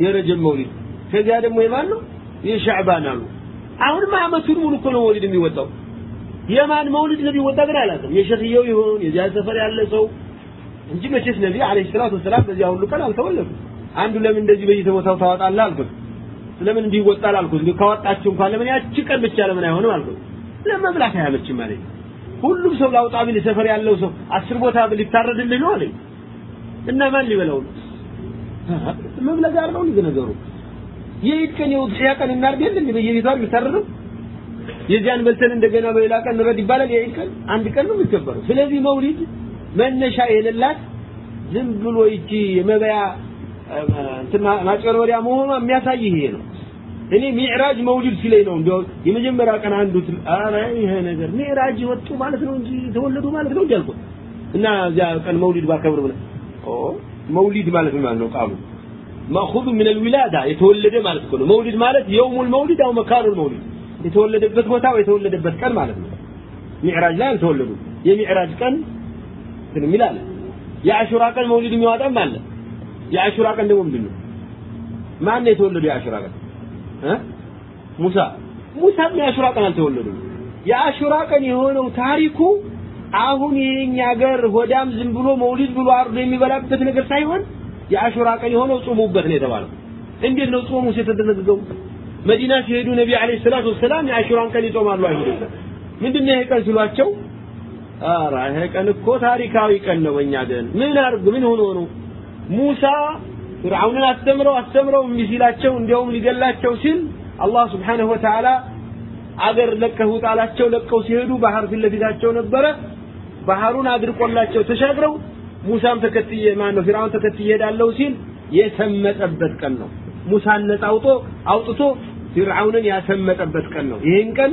የረጀብ መውሊድ። ከዚያ ደግሞ የማን ነው? የሻዕባን አሉ። አሁንም አመቱን ሙሉ እኮ ነው መውሊድ የሚወጣው። የማን መውሊድ እንደሚወጣ ግን አላውቅም። የሸኽየው ይሆን የዚያ ሰፈር ያለ ሰው እንጂ መቼስ ነቢ አለይሂ ሰላቱ ወሰላም በዚያ ሁሉ ቀን አልተወለዱም። አንዱ ለምን እንደዚህ በየቦታው ታወጣለህ አልኩት። ለምን እንዲህ ይወጣል አልኩት። እንዲሁ ካወጣችሁ እንኳን ለምን ያቺ ቀን ብቻ ለምን አይሆንም አልኩት። ለመብላት አያመችም ማለት ሁሉም ሰው ላውጣ ቢል ሰፈር ያለው ሰው አስር ቦታ ሊታረድልህ ነው አለኝ። እና ማን ሊበላው ጋር ነው እንግዲህ ነገሩ የኢድ ቀን የውድሕያ ቀን እናርድ የለ እንዴ በየቤቷ የሚታረደው የዚያን በልተን እንደገና በሌላ ቀን እንረድ ይባላል? የኢድ ቀን አንድ ቀን ነው የሚከበረው። ስለዚህ መውሊድ መነሻ የሌላት ዝም ብሎ ይቺ የመበያ እንትና ማጭበርበሪያ መሆኗ የሚያሳይ ይሄ ነው። እኔ ሚዕራጅ መውሊድ ሲለኝ ነው እንዲያው የመጀመሪያ ቀን አንዱ ኧረ ይሄ ነገር ሚዕራጅ ወጡ ማለት ነው እንጂ ተወለዱ ማለት ነው እንጂ አልኩት። እና እዚያ ቀን መውሊድ ባከብር ብለህ ኦ መውሊድ ማለት ምን ማለት ነው ቃሉ ማኹዙ ምን الولاده የተወለደ ማለት ነው መውሊድ ማለት የውሙ المولد او مكان المولد የተወለደበት ቦታ ወይ የተወለደበት ቀን ማለት ነው ሚዕራጅ ላይ አልተወለዱ የሚዕራጅ ቀን እንትን የሚል አለ የአሹራ ቀን መውሊድ የሚዋጣም አለ የአሹራ ቀን ደግሞ ምንድን ነው ማን ነው የተወለዱ የአሹራ ቀን እ ሙሳ ሙሳም የአሹራ ቀን አልተወለዱም የአሹራ ቀን የሆነው ታሪኩ አሁን የኛ ሀገር ሆዳም ዝም ብሎ መውሊድ ብሎ አርዶ የሚበላበት ነገር ሳይሆን የአሹራ ቀን የሆነው ጾሙበት ነው የተባለው። እንዴት ነው ጾሙስ የተደነገገው መዲና ሲሄዱ ነቢ አለይሂ ሰላቱ ወሰላም የአሹራን ቀን ይጾማሉ አይሁዶች ምንድን ነው ይሄ ቀን ሲሏቸው? ኧረ ይሄ ቀን እኮ ታሪካዊ ቀን ነው በእኛ ደን። ምን አርግ ምን ሆኖ ነው? ሙሳ ፍርዓውንን አስተምረው አስተምረው እምቢ ሲላቸው እንዲያውም ሊገላቸው ሲል አላህ ስብሓነሁ ወተዓላ አገር ለቀህ ውጣ አላቸው። ለቀው ሲሄዱ ባህር ፊት ለፊታቸው ነበረ ባህሩን አድርቆላቸው ተሻግረው ሙሳም ተከትዬ ማን ነው ፊርዓውን ተከትዬ ሄዳለሁ ሲል የሰመጠበት ቀን ነው። ሙሳን ነፃ አውጥቶ ፊርዓውንን ያሰመጠበት ቀን ነው። ይህን ቀን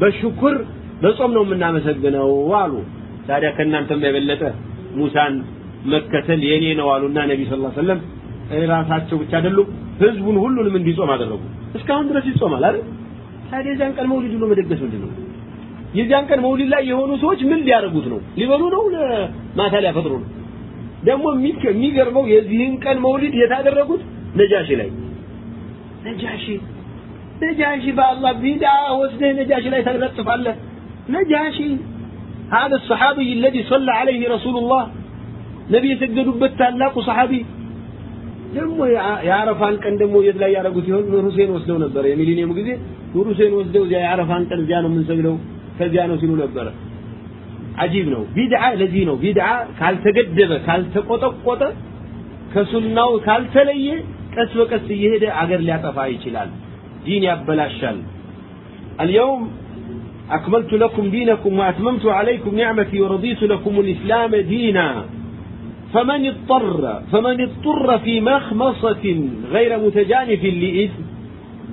በሽኩር በጾም ነው የምናመሰግነው አሉ። ታዲያ ከእናንተም የበለጠ ሙሳን መከተል የኔ ነው አሉና ነቢ ስ ሰለም ራሳቸው ብቻ አይደሉም ህዝቡን ሁሉንም እንዲጾም አደረጉ። እስካሁን ድረስ ይጾማል አይደል? ታዲያ የዚያን ቀን መውሊድ ብሎ መደገስ ምንድን የዚያን ቀን መውሊድ ላይ የሆኑ ሰዎች ምን ሊያደርጉት ነው ሊበሉ ነው ማታ ሊያፈጥሩ ነው ደግሞ የሚገርመው የዚህን ቀን መውሊድ የታደረጉት ነጃሺ ላይ ነጃሺ ነጃሺ በአላህ ቢዳ ወስደህ ነጃሺ ላይ ተለጥፋለህ نجاشي هذا الصحابي الذي صلى عليه رسول الله نبي يسجدوا بتالاق صحابي ደግሞ የአረፋን ቀን ደግሞ የት ላይ ያደረጉት ይሆን ኑር ሁሴን ወስደው ነበር የሚሊኒየም ጊዜ ኑር ሁሴን ወስደው እዚያ የአረፋን ቀን እዚያ ነው የምንሰግደው ከዚያ ነው ሲሉ ነበረ አጂብ ነው ቢድዓ ለዚህ ነው ቢድዓ ካልተገደበ ካልተቆጠቆጠ ከሱናው ካልተለየ ቀስ በቀስ እየሄደ አገር ሊያጠፋ ይችላል ዲን ያበላሻል اليوم أكملت لكم دينكم وأتممت عليكم نعمتي ورضيت لكم الإسلام دينا فمن اضطر فمن اضطر في مخمصة غير متجانف لإثم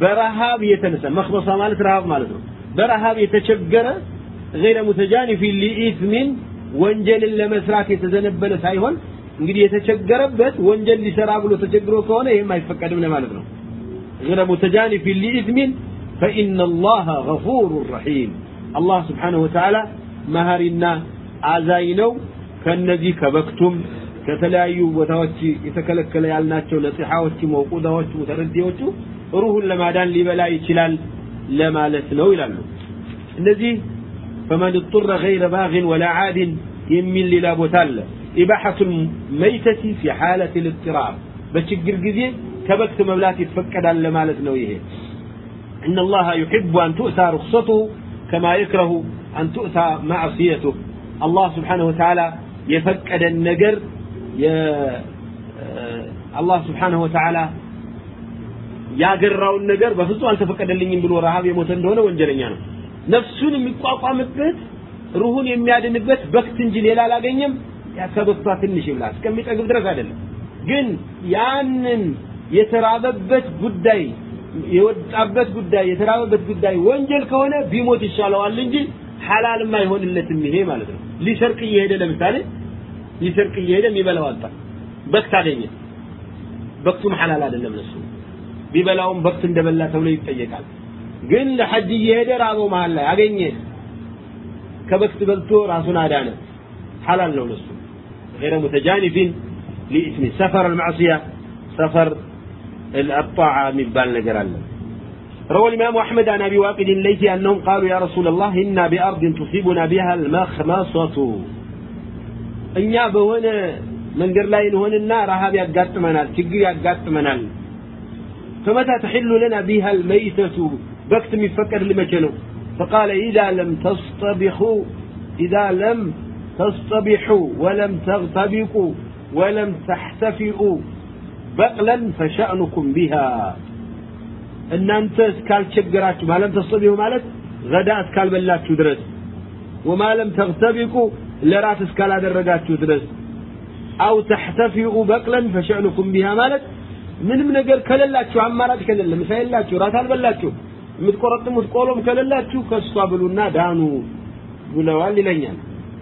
በረሃብ የተነሳ መክበሳ ማለት ረሃብ ማለት ነው በረሃብ የተቸገረ ገይረ ሙተጃኒፊ ሊኢትሚን ወንጀልን ለመስራት የተዘነበለ ሳይሆን እንግዲህ የተቸገረበት ወንጀል ሊሰራ ብሎ ተቸግሮ ከሆነ ይህም አይፈቀድም ለማለት ነው غير متجانف لإثم فإن الله غفور رحيم الله سبحانه وتعالى مهرنا አዛይነው ከነዚህ ከበክቱም ከተለያዩ ቦታዎች የተከለከለ ያልናቸው ነሲሐዎች መውቁዳዎች ሙተረዲዎቹ ሩሁን ለማዳን ሊበላ ይችላል ለማለት ነው ይላሉ እነዚህ فمن اضطر غير باغ ولا عاد የሚል ሌላ ቦታ አለ ኢባሐቱ መይተቲ ፊ ሐለት ልጥራር በችግር ጊዜ ከበክት መብላት ይፈቀዳል ለማለት ነው ይሄ إن الله يحب أن تؤتى رخصته كما يكره أن تؤتى معصيته الله سبحانه وتعالى يفقد النجر ي... الله سبحانه وتعالى ያገራውን ነገር በፍጹም አልተፈቀደልኝም ብሎ ረሃብ የሞተ እንደሆነ ወንጀለኛ ነው። ነፍሱን የሚቋቋምበት ሩሁን የሚያድንበት በክት እንጂ ሌላ አላገኘም። ከበክቷ ትንሽ ይብላ እስከሚጠግብ ድረስ አይደለም። ግን ያንን የተራበበት ጉዳይ የወጣበት ጉዳይ የተራበበት ጉዳይ ወንጀል ከሆነ ቢሞት ይሻለዋል እንጂ ሐላልም አይሆንለትም ይሄ ማለት ነው። ሊሰርቅ እየሄደ ለምሳሌ ሊሰርቅ እየሄደ የሚበላው አጣ በክት አገኘ። በክቱም ሐላል አይደለም ለሱ ቢበላውም በክት እንደበላ ተብሎ ይጠየቃል ግን ለሐጅ እየሄደ ራበው መሃል ላይ አገኘ ከበክት በልቶ ራሱን አዳነ ሐላል ነው ለሱ غير متجانف لإثم سفر المعصية سفر الطاعة من بال نجر روى الإمام أحمد عن أبي واقد الليثي أنهم قالوا يا رسول الله إنا بأرض تصيبنا بها المخمصة እኛ በሆነ መንገድ ላይ እንሆንና ረሃብ ያጋጥመናል ችግር ያጋጥመናል فمتى تحل لنا بها الميتة؟ بكت مفكر لمجنو فقال إذا لم تصطبخوا إذا لم تصطبحوا ولم تغتبقوا ولم تحتفئوا بقلا فشأنكم بها. إن أنت كان شجرات ما لم تصطبحوا مالت؟ غداء كان بلات تدرس وما لم تغتبقوا لرات اسكالات الرقات تدرس أو تحتفئوا بقلا فشأنكم بها مالت؟ ምንም ነገር ከሌላችሁ አማራጭ ከሌለ ምሳ የላችሁ ራት አልበላችሁ የምትቆረጥሙት ቆሎም ከሌላችሁ ከእሷ ብሉና ዳኑ ብለዋል ይለኛል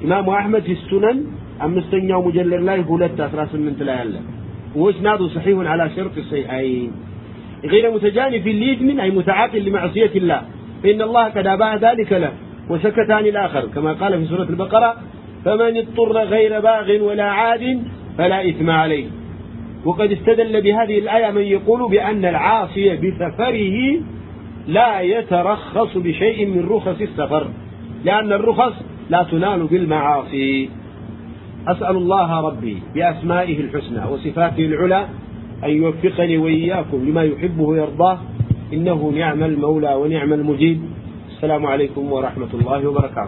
ኢማሙ አሕመድ ፊሱነን አምስተኛው ሙጀለድ ላይ ሁለት አስራ ስምንት ላይ አለ واسناده صحيح على شرط الصحيحين غير متجانف لإثم أي متعاط لمعصية الله فإن الله قد أباه ذلك له وسكت عن الآخر كما قال في سورة البقرة فمن اضطر غير باغ ولا عاد فلا إثم عليه وقد استدل بهذه الآية من يقول بأن العاصي بسفره لا يترخص بشيء من رخص السفر لأن الرخص لا تنال بالمعاصي. أسأل الله ربي بأسمائه الحسنى وصفاته العلى أن يوفقني وإياكم لما يحبه ويرضاه إنه نعم المولى ونعم المجيب السلام عليكم ورحمة الله وبركاته.